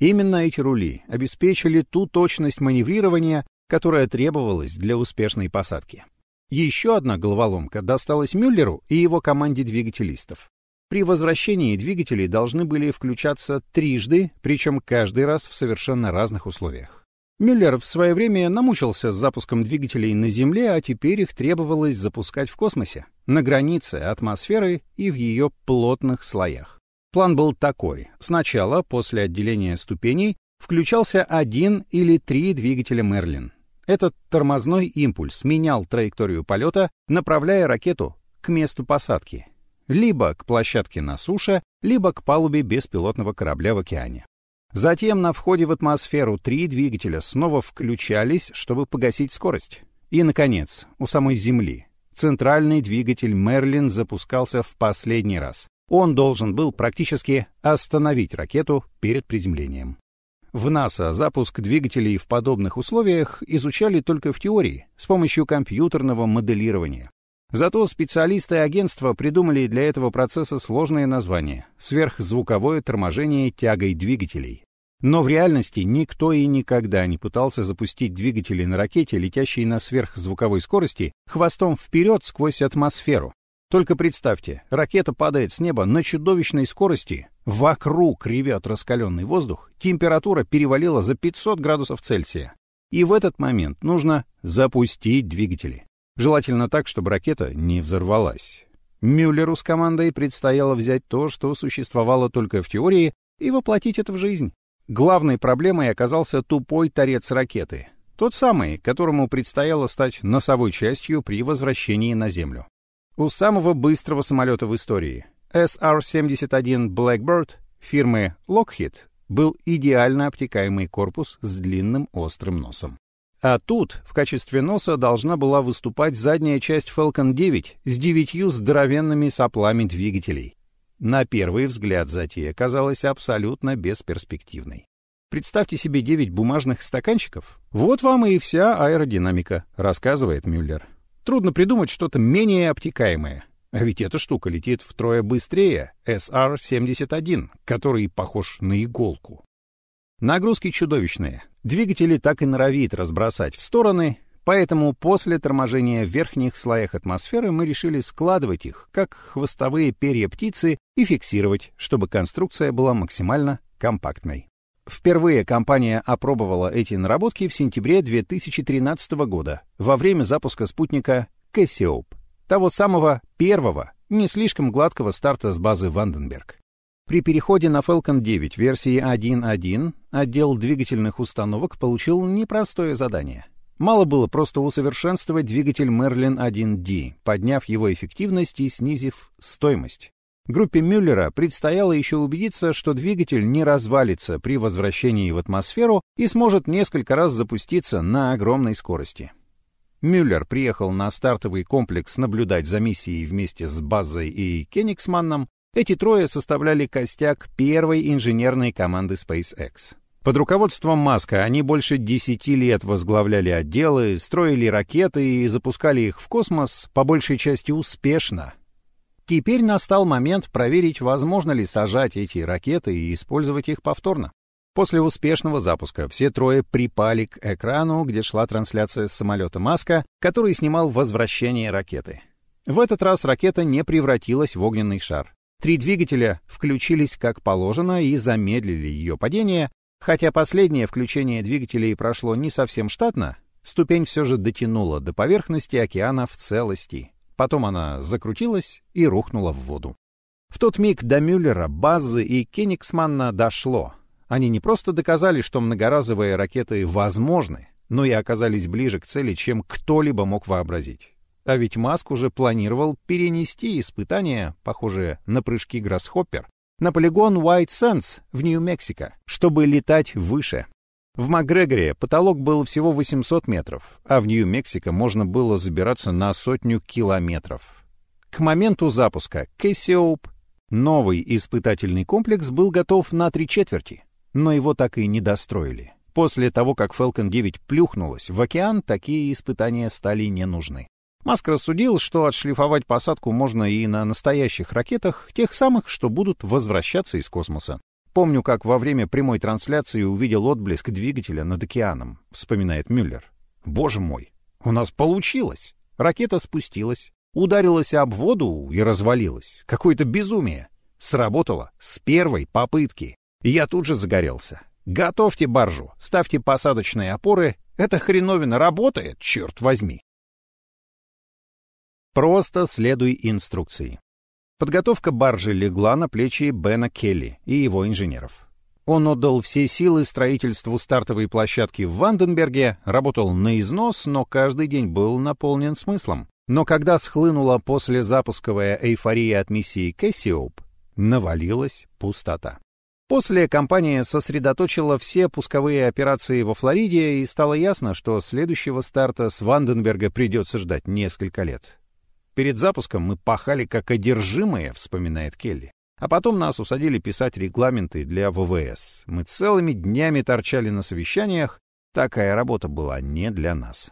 Speaker 1: Именно эти рули обеспечили ту точность маневрирования, которая требовалась для успешной посадки. Еще одна головоломка досталась Мюллеру и его команде двигателистов. При возвращении двигатели должны были включаться трижды, причем каждый раз в совершенно разных условиях. Мюллер в свое время намучился с запуском двигателей на Земле, а теперь их требовалось запускать в космосе, на границе атмосферы и в ее плотных слоях. План был такой. Сначала, после отделения ступеней, включался один или три двигателя Мерлин. Этот тормозной импульс менял траекторию полета, направляя ракету к месту посадки, либо к площадке на суше, либо к палубе беспилотного корабля в океане. Затем на входе в атмосферу три двигателя снова включались, чтобы погасить скорость. И, наконец, у самой Земли центральный двигатель Мерлин запускался в последний раз. Он должен был практически остановить ракету перед приземлением. В НАСА запуск двигателей в подобных условиях изучали только в теории, с помощью компьютерного моделирования. Зато специалисты агентства придумали для этого процесса сложное название — сверхзвуковое торможение тягой двигателей. Но в реальности никто и никогда не пытался запустить двигатели на ракете, летящей на сверхзвуковой скорости, хвостом вперед сквозь атмосферу. Только представьте, ракета падает с неба на чудовищной скорости, вокруг ревет раскаленный воздух, температура перевалила за 500 градусов Цельсия. И в этот момент нужно запустить двигатели. Желательно так, чтобы ракета не взорвалась. Мюллеру с командой предстояло взять то, что существовало только в теории, и воплотить это в жизнь. Главной проблемой оказался тупой торец ракеты, тот самый, которому предстояло стать носовой частью при возвращении на Землю. У самого быстрого самолета в истории, SR-71 Blackbird фирмы Lockheed, был идеально обтекаемый корпус с длинным острым носом. А тут в качестве носа должна была выступать задняя часть Falcon 9 с девятью здоровенными соплами двигателей. На первый взгляд затея казалась абсолютно бесперспективной. Представьте себе девять бумажных стаканчиков. Вот вам и вся аэродинамика, рассказывает Мюллер. Трудно придумать что-то менее обтекаемое. А ведь эта штука летит втрое быстрее SR-71, который похож на иголку. Нагрузки чудовищные. Двигатели так и норовит разбросать в стороны, поэтому после торможения в верхних слоях атмосферы мы решили складывать их, как хвостовые перья птицы, и фиксировать, чтобы конструкция была максимально компактной. Впервые компания опробовала эти наработки в сентябре 2013 года, во время запуска спутника Cassiope, того самого первого, не слишком гладкого старта с базы Ванденберг. При переходе на Falcon 9 версии 1.1 отдел двигательных установок получил непростое задание. Мало было просто усовершенствовать двигатель Merlin 1D, подняв его эффективность и снизив стоимость. Группе Мюллера предстояло еще убедиться, что двигатель не развалится при возвращении в атмосферу и сможет несколько раз запуститься на огромной скорости. Мюллер приехал на стартовый комплекс наблюдать за миссией вместе с Базой и Кенигсманном. Эти трое составляли костяк первой инженерной команды SpaceX. Под руководством Маска они больше десяти лет возглавляли отделы, строили ракеты и запускали их в космос, по большей части успешно, Теперь настал момент проверить, возможно ли сажать эти ракеты и использовать их повторно. После успешного запуска все трое припали к экрану, где шла трансляция с самолета Маска, который снимал возвращение ракеты. В этот раз ракета не превратилась в огненный шар. Три двигателя включились как положено и замедлили ее падение, хотя последнее включение двигателей прошло не совсем штатно, ступень все же дотянула до поверхности океана в целости. Потом она закрутилась и рухнула в воду. В тот миг до Мюллера, Базы и Кенигсманна дошло. Они не просто доказали, что многоразовые ракеты возможны, но и оказались ближе к цели, чем кто-либо мог вообразить. А ведь Маск уже планировал перенести испытания, похожие на прыжки Гроссхоппер, на полигон White Sands в Нью-Мексико, чтобы летать выше. В Макгрегоре потолок был всего 800 метров, а в Нью-Мексико можно было забираться на сотню километров. К моменту запуска Кэссиоп новый испытательный комплекс был готов на три четверти, но его так и не достроили. После того, как Falcon 9 плюхнулась в океан, такие испытания стали не нужны. Маск рассудил, что отшлифовать посадку можно и на настоящих ракетах, тех самых, что будут возвращаться из космоса. Помню, как во время прямой трансляции увидел отблеск двигателя над океаном, вспоминает Мюллер. Боже мой, у нас получилось! Ракета спустилась, ударилась об воду и развалилась. Какое-то безумие. Сработало с первой попытки. я тут же загорелся. Готовьте баржу, ставьте посадочные опоры. Эта хреновина работает, черт возьми. Просто следуй инструкции. Подготовка баржи легла на плечи Бена Келли и его инженеров. Он отдал все силы строительству стартовой площадки в Ванденберге, работал на износ, но каждый день был наполнен смыслом. Но когда схлынула послезапусковая эйфория от миссии Кэссиоп, навалилась пустота. После компания сосредоточила все пусковые операции во Флориде, и стало ясно, что следующего старта с Ванденберга придется ждать несколько лет. Перед запуском мы пахали как одержимые, вспоминает Келли. А потом нас усадили писать регламенты для ВВС. Мы целыми днями торчали на совещаниях. Такая работа была не для нас.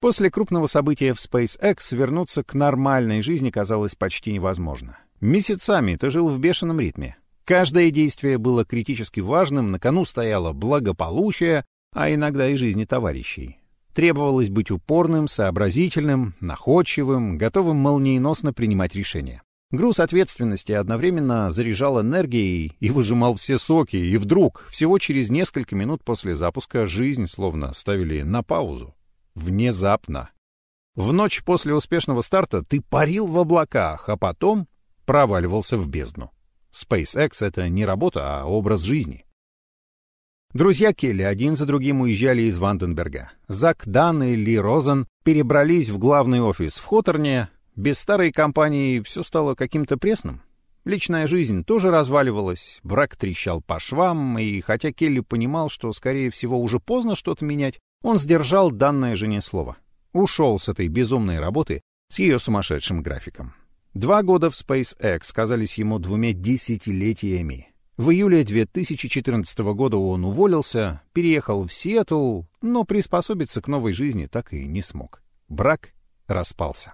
Speaker 1: После крупного события в SpaceX вернуться к нормальной жизни казалось почти невозможно. Месяцами ты жил в бешеном ритме. Каждое действие было критически важным, на кону стояло благополучие, а иногда и жизни товарищей. Требовалось быть упорным, сообразительным, находчивым, готовым молниеносно принимать решения. Груз ответственности одновременно заряжал энергией и выжимал все соки, и вдруг, всего через несколько минут после запуска, жизнь словно ставили на паузу. Внезапно. В ночь после успешного старта ты парил в облаках, а потом проваливался в бездну. SpaceX — это не работа, а образ жизни. Друзья Келли один за другим уезжали из Ванденберга. Зак Дан и Ли Розен перебрались в главный офис в Хоторне. Без старой компании все стало каким-то пресным. Личная жизнь тоже разваливалась, брак трещал по швам, и хотя Келли понимал, что, скорее всего, уже поздно что-то менять, он сдержал данное жене слово. Ушел с этой безумной работы с ее сумасшедшим графиком. Два года в SpaceX казались ему двумя десятилетиями. В июле 2014 года он уволился, переехал в Сиэтл, но приспособиться к новой жизни так и не смог. Брак распался.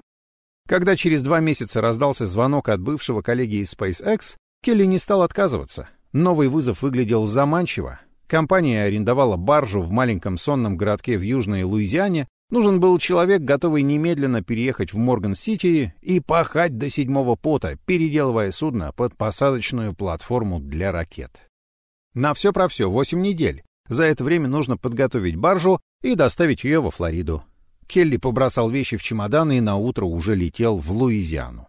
Speaker 1: Когда через два месяца раздался звонок от бывшего коллеги из SpaceX, Келли не стал отказываться. Новый вызов выглядел заманчиво. Компания арендовала баржу в маленьком сонном городке в Южной Луизиане. Нужен был человек, готовый немедленно переехать в Морган-Сити и пахать до седьмого пота, переделывая судно под посадочную платформу для ракет. На все про все 8 недель. За это время нужно подготовить баржу и доставить ее во Флориду. Келли побросал вещи в чемодан и на утро уже летел в Луизиану.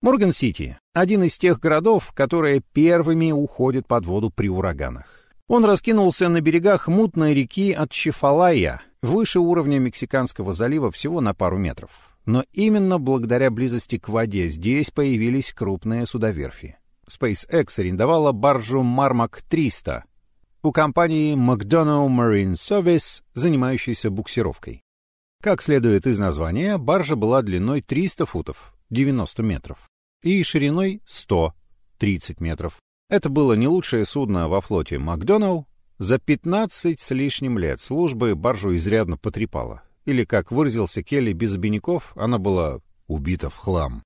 Speaker 1: Морган-Сити — один из тех городов, которые первыми уходят под воду при ураганах. Он раскинулся на берегах мутной реки от Чефалая, выше уровня Мексиканского залива всего на пару метров. Но именно благодаря близости к воде здесь появились крупные судоверфи. SpaceX арендовала баржу Marmac 300 у компании McDonnell Marine Service, занимающейся буксировкой. Как следует из названия, баржа была длиной 300 футов, 90 метров, и шириной 100, 30 метров. Это было не лучшее судно во флоте Макдоналл. За 15 с лишним лет службы баржу изрядно потрепала. Или, как выразился Келли без обиняков, она была убита в хлам.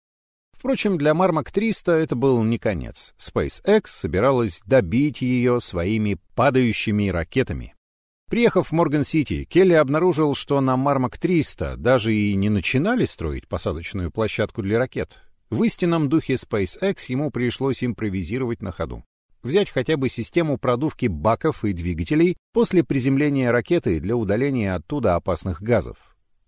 Speaker 1: Впрочем, для Мармак 300 это был не конец. SpaceX собиралась добить ее своими падающими ракетами. Приехав в Морган-Сити, Келли обнаружил, что на Мармак-300 даже и не начинали строить посадочную площадку для ракет. В истинном духе SpaceX ему пришлось импровизировать на ходу. Взять хотя бы систему продувки баков и двигателей после приземления ракеты для удаления оттуда опасных газов.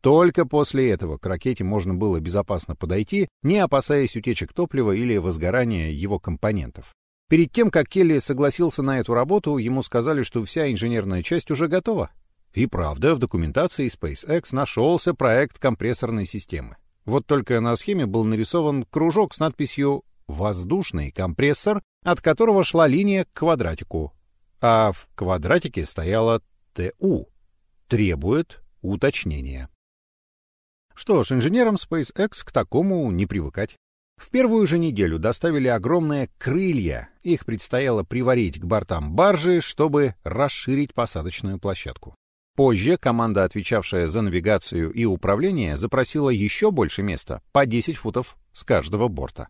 Speaker 1: Только после этого к ракете можно было безопасно подойти, не опасаясь утечек топлива или возгорания его компонентов. Перед тем, как Келли согласился на эту работу, ему сказали, что вся инженерная часть уже готова. И правда, в документации SpaceX нашелся проект компрессорной системы. Вот только на схеме был нарисован кружок с надписью «Воздушный компрессор», от которого шла линия к квадратику, а в квадратике стояла ТУ. Требует уточнения. Что ж, инженерам SpaceX к такому не привыкать. В первую же неделю доставили огромные крылья. Их предстояло приварить к бортам баржи, чтобы расширить посадочную площадку. Позже команда, отвечавшая за навигацию и управление, запросила еще больше места, по 10 футов с каждого борта.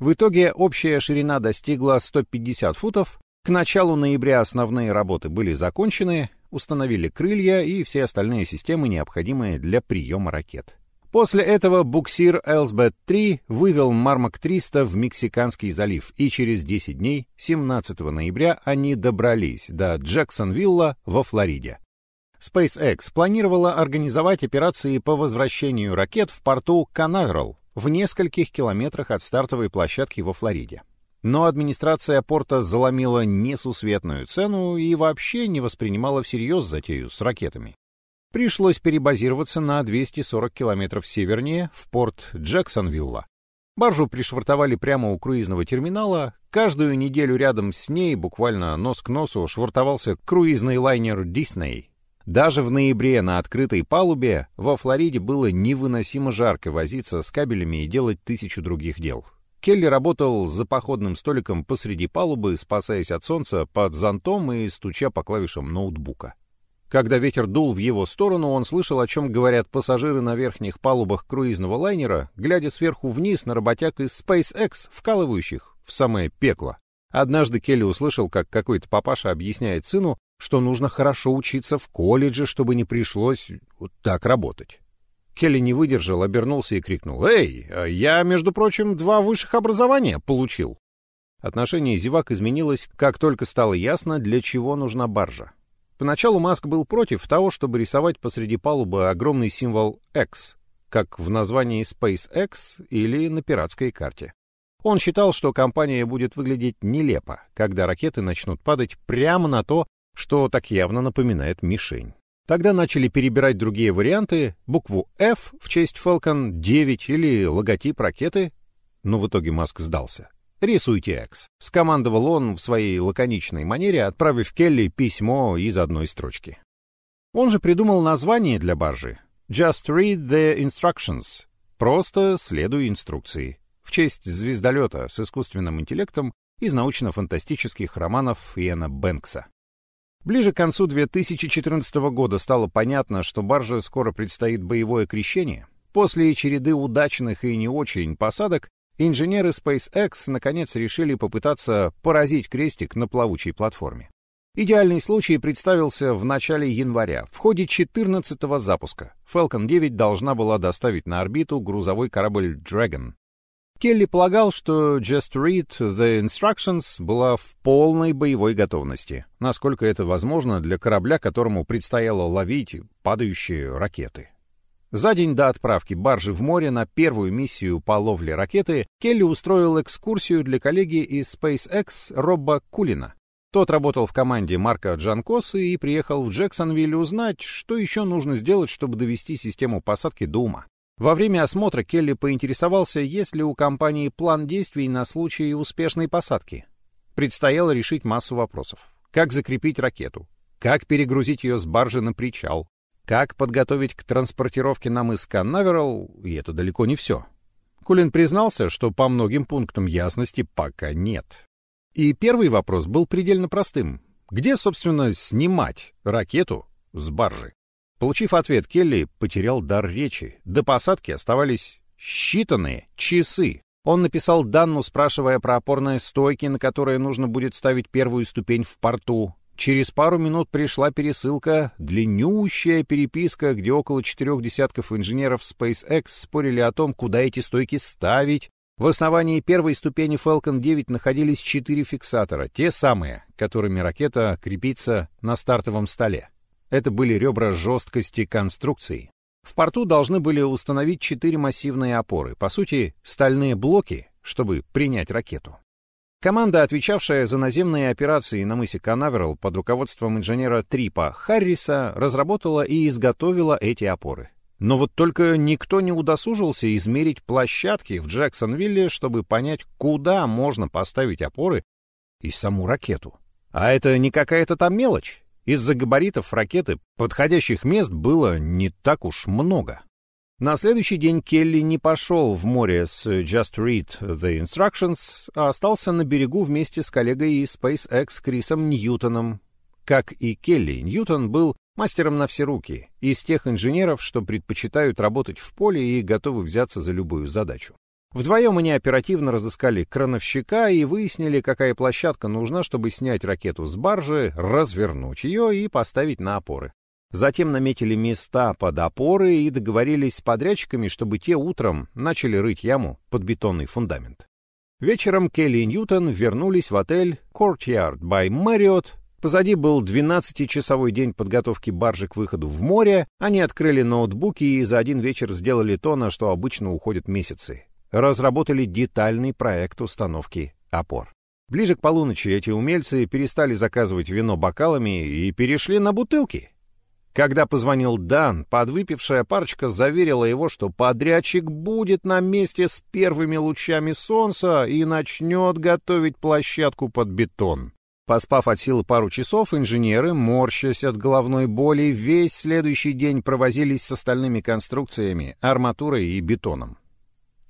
Speaker 1: В итоге общая ширина достигла 150 футов. К началу ноября основные работы были закончены, установили крылья и все остальные системы, необходимые для приема ракет. После этого буксир Элсбет-3 вывел Мармак-300 в Мексиканский залив, и через 10 дней, 17 ноября, они добрались до Джексонвилла во Флориде. SpaceX планировала организовать операции по возвращению ракет в порту Канаверал в нескольких километрах от стартовой площадки во Флориде. Но администрация порта заломила несусветную цену и вообще не воспринимала всерьез затею с ракетами пришлось перебазироваться на 240 километров севернее, в порт Джексонвилла. Баржу пришвартовали прямо у круизного терминала. Каждую неделю рядом с ней, буквально нос к носу, швартовался круизный лайнер «Дисней». Даже в ноябре на открытой палубе во Флориде было невыносимо жарко возиться с кабелями и делать тысячу других дел. Келли работал за походным столиком посреди палубы, спасаясь от солнца под зонтом и стуча по клавишам ноутбука. Когда ветер дул в его сторону, он слышал, о чем говорят пассажиры на верхних палубах круизного лайнера, глядя сверху вниз на работяг из SpaceX, вкалывающих в самое пекло. Однажды Келли услышал, как какой-то папаша объясняет сыну, что нужно хорошо учиться в колледже, чтобы не пришлось вот так работать. Келли не выдержал, обернулся и крикнул. «Эй, я, между прочим, два высших образования получил!» Отношение зевак изменилось, как только стало ясно, для чего нужна баржа. Поначалу Маск был против того, чтобы рисовать посреди палубы огромный символ X, как в названии SpaceX или на пиратской карте. Он считал, что компания будет выглядеть нелепо, когда ракеты начнут падать прямо на то, что так явно напоминает мишень. Тогда начали перебирать другие варианты, букву F в честь Falcon 9 или логотип ракеты, но в итоге Маск сдался. «Рисуйте X», — скомандовал он в своей лаконичной манере, отправив Келли письмо из одной строчки. Он же придумал название для баржи «Just read the instructions» — «Просто следуй инструкции» в честь звездолета с искусственным интеллектом из научно-фантастических романов Иэна Бэнкса. Ближе к концу 2014 года стало понятно, что барже скоро предстоит боевое крещение. После череды удачных и не очень посадок, инженеры SpaceX наконец решили попытаться поразить крестик на плавучей платформе. Идеальный случай представился в начале января. В ходе 14-го запуска Falcon 9 должна была доставить на орбиту грузовой корабль Dragon. Келли полагал, что Just Read the Instructions была в полной боевой готовности, насколько это возможно для корабля, которому предстояло ловить падающие ракеты. За день до отправки баржи в море на первую миссию по ловле ракеты Келли устроил экскурсию для коллеги из SpaceX Робба Кулина. Тот работал в команде Марка Джанкоса и приехал в Джексонвилл узнать, что еще нужно сделать, чтобы довести систему посадки до ума. Во время осмотра Келли поинтересовался, есть ли у компании план действий на случай успешной посадки. Предстояло решить массу вопросов. Как закрепить ракету? Как перегрузить ее с баржи на причал? Как подготовить к транспортировке на мыс Канаверал? И это далеко не все. Кулин признался, что по многим пунктам ясности пока нет. И первый вопрос был предельно простым. Где, собственно, снимать ракету с баржи? Получив ответ, Келли потерял дар речи. До посадки оставались считанные часы. Он написал Данну, спрашивая про опорные стойки, на которые нужно будет ставить первую ступень в порту. Через пару минут пришла пересылка, длиннющая переписка, где около четырех десятков инженеров SpaceX спорили о том, куда эти стойки ставить. В основании первой ступени Falcon 9 находились четыре фиксатора, те самые, которыми ракета крепится на стартовом столе. Это были ребра жесткости конструкции. В порту должны были установить четыре массивные опоры, по сути, стальные блоки, чтобы принять ракету. Команда, отвечавшая за наземные операции на мысе Канаверал под руководством инженера Трипа Харриса, разработала и изготовила эти опоры. Но вот только никто не удосужился измерить площадки в Джексонвилле, чтобы понять, куда можно поставить опоры и саму ракету. А это не какая-то там мелочь. Из-за габаритов ракеты подходящих мест было не так уж много. На следующий день Келли не пошел в море с Just Read the Instructions, а остался на берегу вместе с коллегой из SpaceX Крисом Ньютоном. Как и Келли, Ньютон был мастером на все руки, из тех инженеров, что предпочитают работать в поле и готовы взяться за любую задачу. Вдвоем они оперативно разыскали крановщика и выяснили, какая площадка нужна, чтобы снять ракету с баржи, развернуть ее и поставить на опоры. Затем наметили места под опоры и договорились с подрядчиками, чтобы те утром начали рыть яму под бетонный фундамент. Вечером Келли и Ньютон вернулись в отель Courtyard by Marriott. Позади был 12-часовой день подготовки баржи к выходу в море. Они открыли ноутбуки и за один вечер сделали то, на что обычно уходят месяцы разработали детальный проект установки опор. Ближе к полуночи эти умельцы перестали заказывать вино бокалами и перешли на бутылки. Когда позвонил Дан, подвыпившая парочка заверила его, что подрядчик будет на месте с первыми лучами солнца и начнет готовить площадку под бетон. Поспав от силы пару часов, инженеры, морщась от головной боли, весь следующий день провозились с остальными конструкциями, арматурой и бетоном.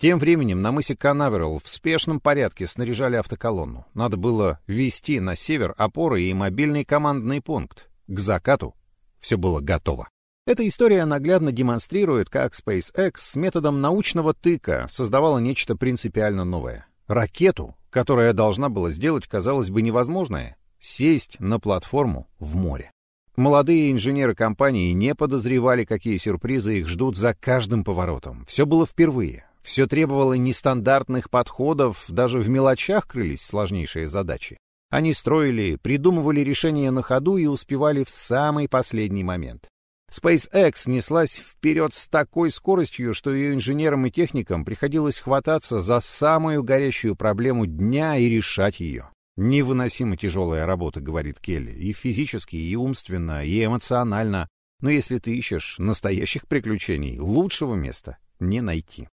Speaker 1: Тем временем на мысе Канаверал в спешном порядке снаряжали автоколонну. Надо было вести на север опоры и мобильный командный пункт. К закату все было готово. Эта история наглядно демонстрирует, как SpaceX с методом научного тыка создавала нечто принципиально новое. Ракету, которая должна была сделать, казалось бы, невозможное — сесть на платформу в море. Молодые инженеры компании не подозревали, какие сюрпризы их ждут за каждым поворотом. Все было впервые. Все требовало нестандартных подходов, даже в мелочах крылись сложнейшие задачи. Они строили, придумывали решения на ходу и успевали в самый последний момент. SpaceX неслась вперед с такой скоростью, что ее инженерам и техникам приходилось хвататься за самую горящую проблему дня и решать ее. Невыносимо тяжелая работа, говорит Келли, и физически, и умственно, и эмоционально. Но если ты ищешь настоящих приключений, лучшего места не найти.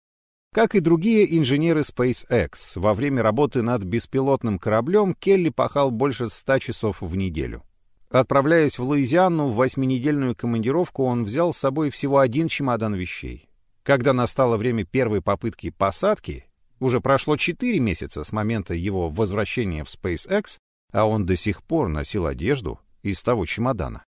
Speaker 1: Как и другие инженеры SpaceX, во время работы над беспилотным кораблем Келли пахал больше 100 часов в неделю. Отправляясь в Луизиану в восьминедельную командировку, он взял с собой всего один чемодан вещей. Когда настало время первой попытки посадки, уже прошло 4 месяца с момента его возвращения в SpaceX, а он до сих пор носил одежду из того чемодана.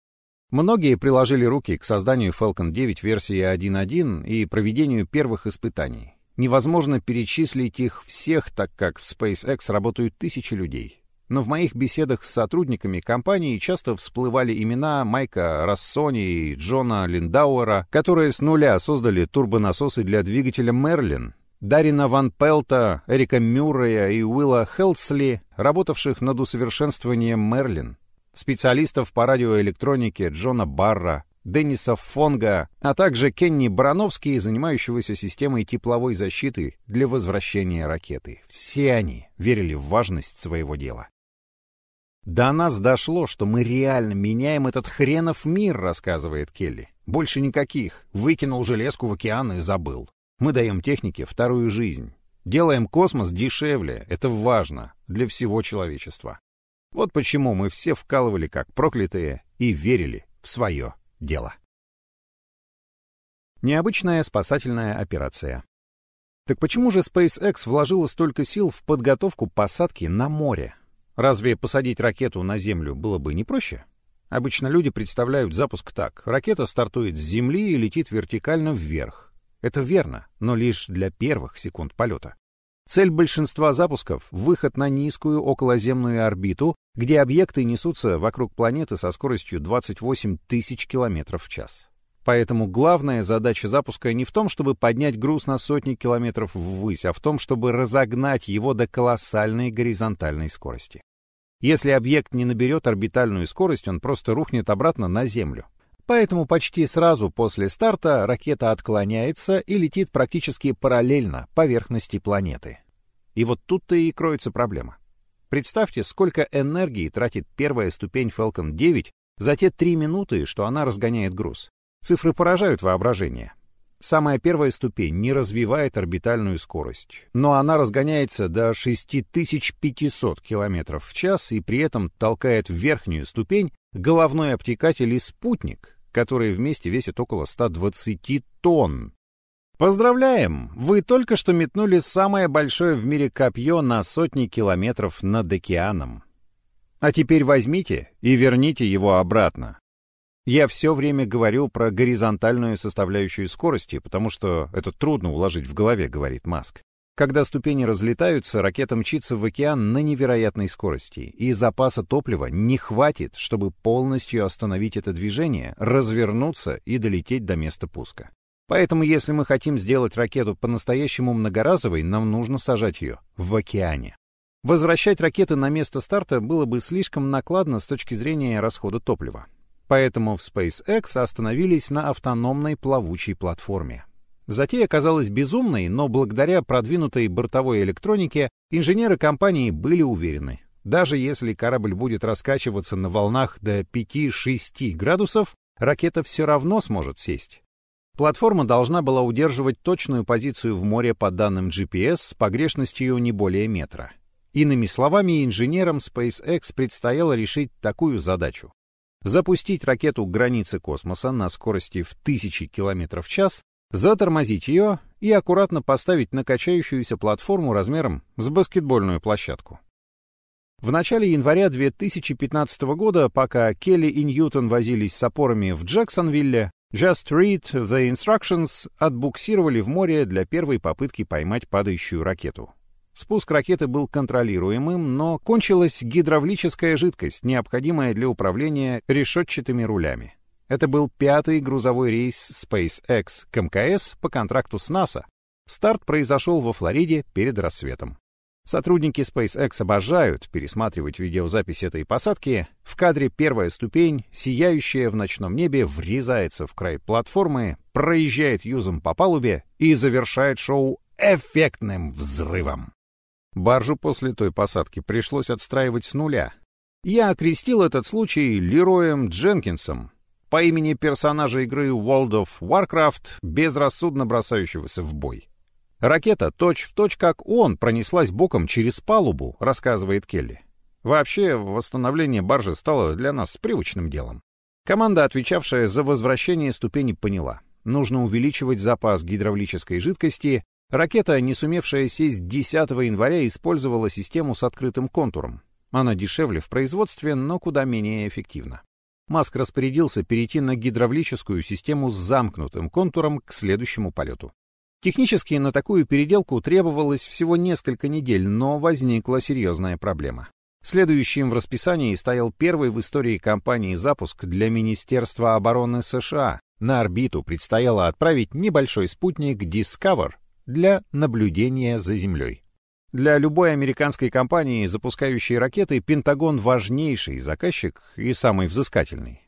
Speaker 1: Многие приложили руки к созданию Falcon 9 версии 1.1 и проведению первых испытаний. Невозможно перечислить их всех, так как в SpaceX работают тысячи людей. Но в моих беседах с сотрудниками компании часто всплывали имена Майка Рассони и Джона Линдауэра, которые с нуля создали турбонасосы для двигателя Мерлин, Дарина Ван Пелта, Эрика Мюррея и Уилла Хелсли, работавших над усовершенствованием Мерлин, специалистов по радиоэлектронике Джона Барра, Денниса Фонга, а также Кенни Барановский, занимающегося системой тепловой защиты для возвращения ракеты. Все они верили в важность своего дела. «До нас дошло, что мы реально меняем этот хренов мир», — рассказывает Келли. «Больше никаких. Выкинул железку в океан и забыл. Мы даем технике вторую жизнь. Делаем космос дешевле. Это важно для всего человечества. Вот почему мы все вкалывали как проклятые и верили в свое дело. Необычная спасательная операция. Так почему же SpaceX вложила столько сил в подготовку посадки на море? Разве посадить ракету на Землю было бы не проще? Обычно люди представляют запуск так. Ракета стартует с Земли и летит вертикально вверх. Это верно, но лишь для первых секунд полета. Цель большинства запусков — выход на низкую околоземную орбиту, где объекты несутся вокруг планеты со скоростью 28 тысяч километров в час. Поэтому главная задача запуска не в том, чтобы поднять груз на сотни километров ввысь, а в том, чтобы разогнать его до колоссальной горизонтальной скорости. Если объект не наберет орбитальную скорость, он просто рухнет обратно на Землю. Поэтому почти сразу после старта ракета отклоняется и летит практически параллельно поверхности планеты. И вот тут-то и кроется проблема. Представьте, сколько энергии тратит первая ступень Falcon 9 за те три минуты, что она разгоняет груз. Цифры поражают воображение. Самая первая ступень не развивает орбитальную скорость, но она разгоняется до 6500 км в час и при этом толкает в верхнюю ступень головной обтекатель и спутник, которые вместе весят около 120 тонн. Поздравляем! Вы только что метнули самое большое в мире копье на сотни километров над океаном. А теперь возьмите и верните его обратно. Я все время говорю про горизонтальную составляющую скорости, потому что это трудно уложить в голове, говорит Маск. Когда ступени разлетаются, ракета мчится в океан на невероятной скорости, и запаса топлива не хватит, чтобы полностью остановить это движение, развернуться и долететь до места пуска. Поэтому, если мы хотим сделать ракету по-настоящему многоразовой, нам нужно сажать ее в океане. Возвращать ракеты на место старта было бы слишком накладно с точки зрения расхода топлива. Поэтому в SpaceX остановились на автономной плавучей платформе. Затея оказалась безумной, но благодаря продвинутой бортовой электронике инженеры компании были уверены. Даже если корабль будет раскачиваться на волнах до 5-6 градусов, ракета все равно сможет сесть. Платформа должна была удерживать точную позицию в море по данным GPS с погрешностью не более метра. Иными словами, инженерам SpaceX предстояло решить такую задачу. Запустить ракету к границе космоса на скорости в тысячи километров в час затормозить ее и аккуратно поставить на качающуюся платформу размером с баскетбольную площадку. В начале января 2015 года, пока Келли и Ньютон возились с опорами в Джексонвилле, Just Read the Instructions отбуксировали в море для первой попытки поймать падающую ракету. Спуск ракеты был контролируемым, но кончилась гидравлическая жидкость, необходимая для управления решетчатыми рулями. Это был пятый грузовой рейс SpaceX к МКС по контракту с НАСА. Старт произошел во Флориде перед рассветом. Сотрудники SpaceX обожают пересматривать видеозапись этой посадки. В кадре первая ступень, сияющая в ночном небе, врезается в край платформы, проезжает юзом по палубе и завершает шоу эффектным взрывом. Баржу после той посадки пришлось отстраивать с нуля. Я окрестил этот случай Лероем Дженкинсом, по имени персонажа игры World of Warcraft, безрассудно бросающегося в бой. Ракета точь-в-точь, точь, как он, пронеслась боком через палубу, рассказывает Келли. Вообще, восстановление баржи стало для нас привычным делом. Команда, отвечавшая за возвращение ступени, поняла. Нужно увеличивать запас гидравлической жидкости. Ракета, не сумевшая сесть 10 января, использовала систему с открытым контуром. Она дешевле в производстве, но куда менее эффективна. Маск распорядился перейти на гидравлическую систему с замкнутым контуром к следующему полету. Технически на такую переделку требовалось всего несколько недель, но возникла серьезная проблема. Следующим в расписании стоял первый в истории компании запуск для Министерства обороны США. На орбиту предстояло отправить небольшой спутник Discover для наблюдения за Землей. Для любой американской компании, запускающей ракеты, Пентагон важнейший заказчик и самый взыскательный.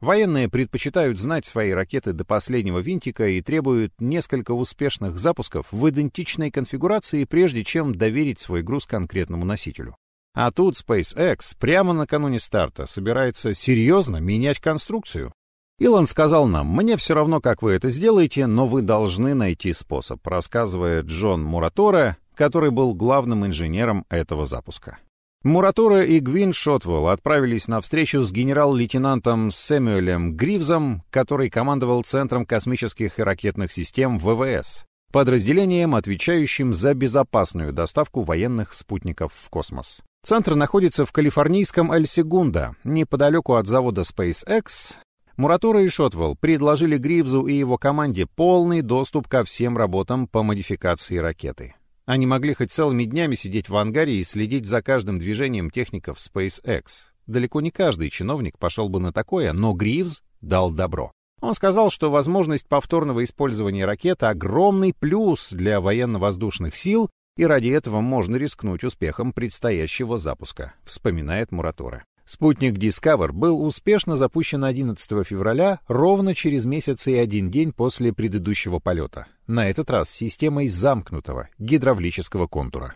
Speaker 1: Военные предпочитают знать свои ракеты до последнего винтика и требуют несколько успешных запусков в идентичной конфигурации, прежде чем доверить свой груз конкретному носителю. А тут SpaceX прямо накануне старта собирается серьезно менять конструкцию. Илон сказал нам, мне все равно, как вы это сделаете, но вы должны найти способ, рассказывая Джон Муратора, который был главным инженером этого запуска. Муратора и Гвин Шотвелл отправились на встречу с генерал-лейтенантом Сэмюэлем Гривзом, который командовал Центром космических и ракетных систем ВВС, подразделением, отвечающим за безопасную доставку военных спутников в космос. Центр находится в калифорнийском Эль-Сегундо, неподалеку от завода SpaceX. Муратора и Шотвелл предложили Гривзу и его команде полный доступ ко всем работам по модификации ракеты. Они могли хоть целыми днями сидеть в ангаре и следить за каждым движением техников SpaceX. Далеко не каждый чиновник пошел бы на такое, но Гривз дал добро. Он сказал, что возможность повторного использования ракеты — огромный плюс для военно-воздушных сил, и ради этого можно рискнуть успехом предстоящего запуска, вспоминает Муратора. Спутник Discover был успешно запущен 11 февраля, ровно через месяц и один день после предыдущего полета, на этот раз системой замкнутого гидравлического контура.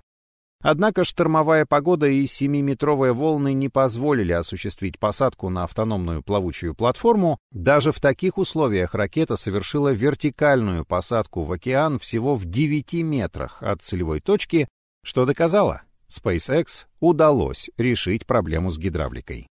Speaker 1: Однако штормовая погода и 7-метровые волны не позволили осуществить посадку на автономную плавучую платформу. Даже в таких условиях ракета совершила вертикальную посадку в океан всего в 9 метрах от целевой точки, что доказало, SpaceX удалось решить проблему с гидравликой.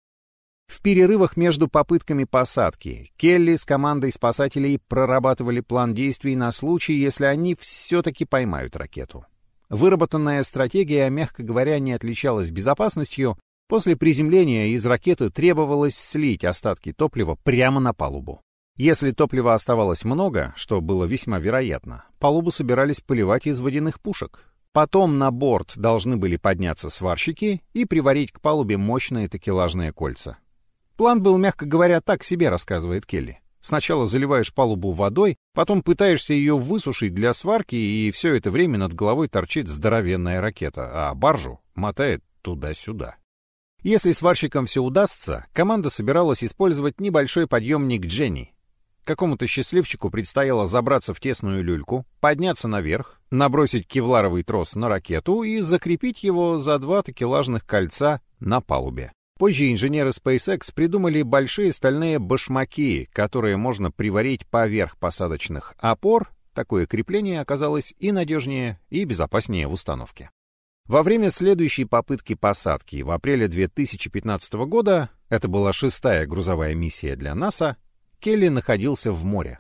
Speaker 1: В перерывах между попытками посадки Келли с командой спасателей прорабатывали план действий на случай, если они все-таки поймают ракету. Выработанная стратегия, мягко говоря, не отличалась безопасностью. После приземления из ракеты требовалось слить остатки топлива прямо на палубу. Если топлива оставалось много, что было весьма вероятно, палубу собирались поливать из водяных пушек, Потом на борт должны были подняться сварщики и приварить к палубе мощные такелажные кольца. План был, мягко говоря, так себе, рассказывает Келли. Сначала заливаешь палубу водой, потом пытаешься ее высушить для сварки, и все это время над головой торчит здоровенная ракета, а баржу мотает туда-сюда. Если сварщикам все удастся, команда собиралась использовать небольшой подъемник Дженни, Какому-то счастливчику предстояло забраться в тесную люльку, подняться наверх, набросить кевларовый трос на ракету и закрепить его за два такелажных кольца на палубе. Позже инженеры SpaceX придумали большие стальные башмаки, которые можно приварить поверх посадочных опор. Такое крепление оказалось и надежнее, и безопаснее в установке. Во время следующей попытки посадки в апреле 2015 года, это была шестая грузовая миссия для НАСА, Келли находился в море.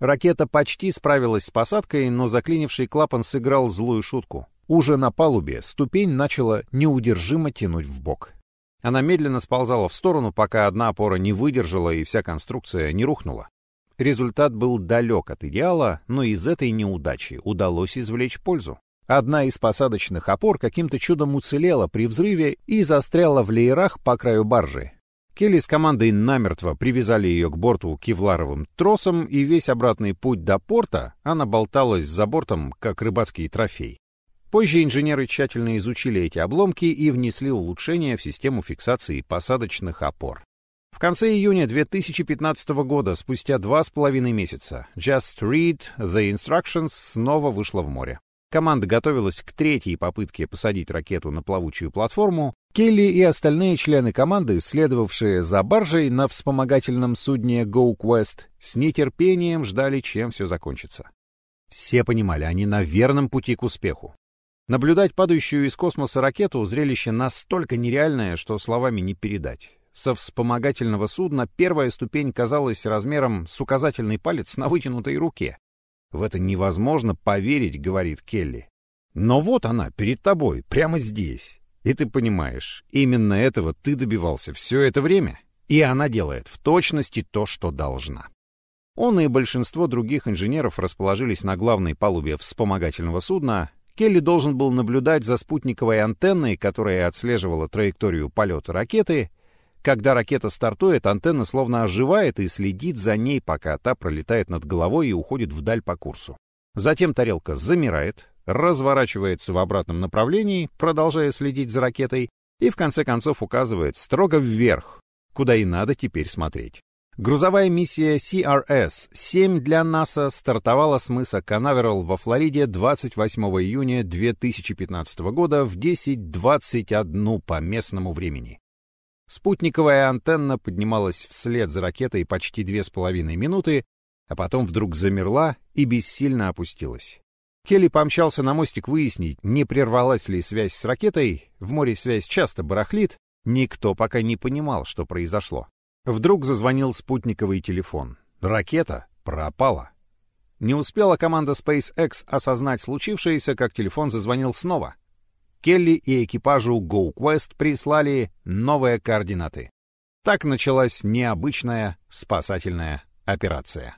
Speaker 1: Ракета почти справилась с посадкой, но заклинивший клапан сыграл злую шутку. Уже на палубе ступень начала неудержимо тянуть в бок. Она медленно сползала в сторону, пока одна опора не выдержала и вся конструкция не рухнула. Результат был далек от идеала, но из этой неудачи удалось извлечь пользу. Одна из посадочных опор каким-то чудом уцелела при взрыве и застряла в леерах по краю баржи, Келли с командой намертво привязали ее к борту кевларовым тросом, и весь обратный путь до порта она болталась за бортом, как рыбацкий трофей. Позже инженеры тщательно изучили эти обломки и внесли улучшения в систему фиксации посадочных опор. В конце июня 2015 года, спустя два с половиной месяца, Just Read the Instructions снова вышла в море. Команда готовилась к третьей попытке посадить ракету на плавучую платформу. Келли и остальные члены команды, следовавшие за баржей на вспомогательном судне Go Quest, с нетерпением ждали, чем все закончится. Все понимали, они на верном пути к успеху. Наблюдать падающую из космоса ракету — зрелище настолько нереальное, что словами не передать. Со вспомогательного судна первая ступень казалась размером с указательный палец на вытянутой руке. «В это невозможно поверить», — говорит Келли. «Но вот она, перед тобой, прямо здесь. И ты понимаешь, именно этого ты добивался все это время, и она делает в точности то, что должна». Он и большинство других инженеров расположились на главной палубе вспомогательного судна. Келли должен был наблюдать за спутниковой антенной, которая отслеживала траекторию полета ракеты. Когда ракета стартует, антенна словно оживает и следит за ней, пока та пролетает над головой и уходит вдаль по курсу. Затем тарелка замирает, разворачивается в обратном направлении, продолжая следить за ракетой, и в конце концов указывает строго вверх, куда и надо теперь смотреть. Грузовая миссия CRS-7 для НАСА стартовала с мыса Канаверал во Флориде 28 июня 2015 года в 10.21 по местному времени. Спутниковая антенна поднималась вслед за ракетой почти две с половиной минуты, а потом вдруг замерла и бессильно опустилась. Келли помчался на мостик выяснить, не прервалась ли связь с ракетой, в море связь часто барахлит, никто пока не понимал, что произошло. Вдруг зазвонил спутниковый телефон. Ракета пропала. Не успела команда SpaceX осознать случившееся, как телефон зазвонил снова. Келли и экипажу GoQuest прислали новые координаты. Так началась необычная спасательная операция.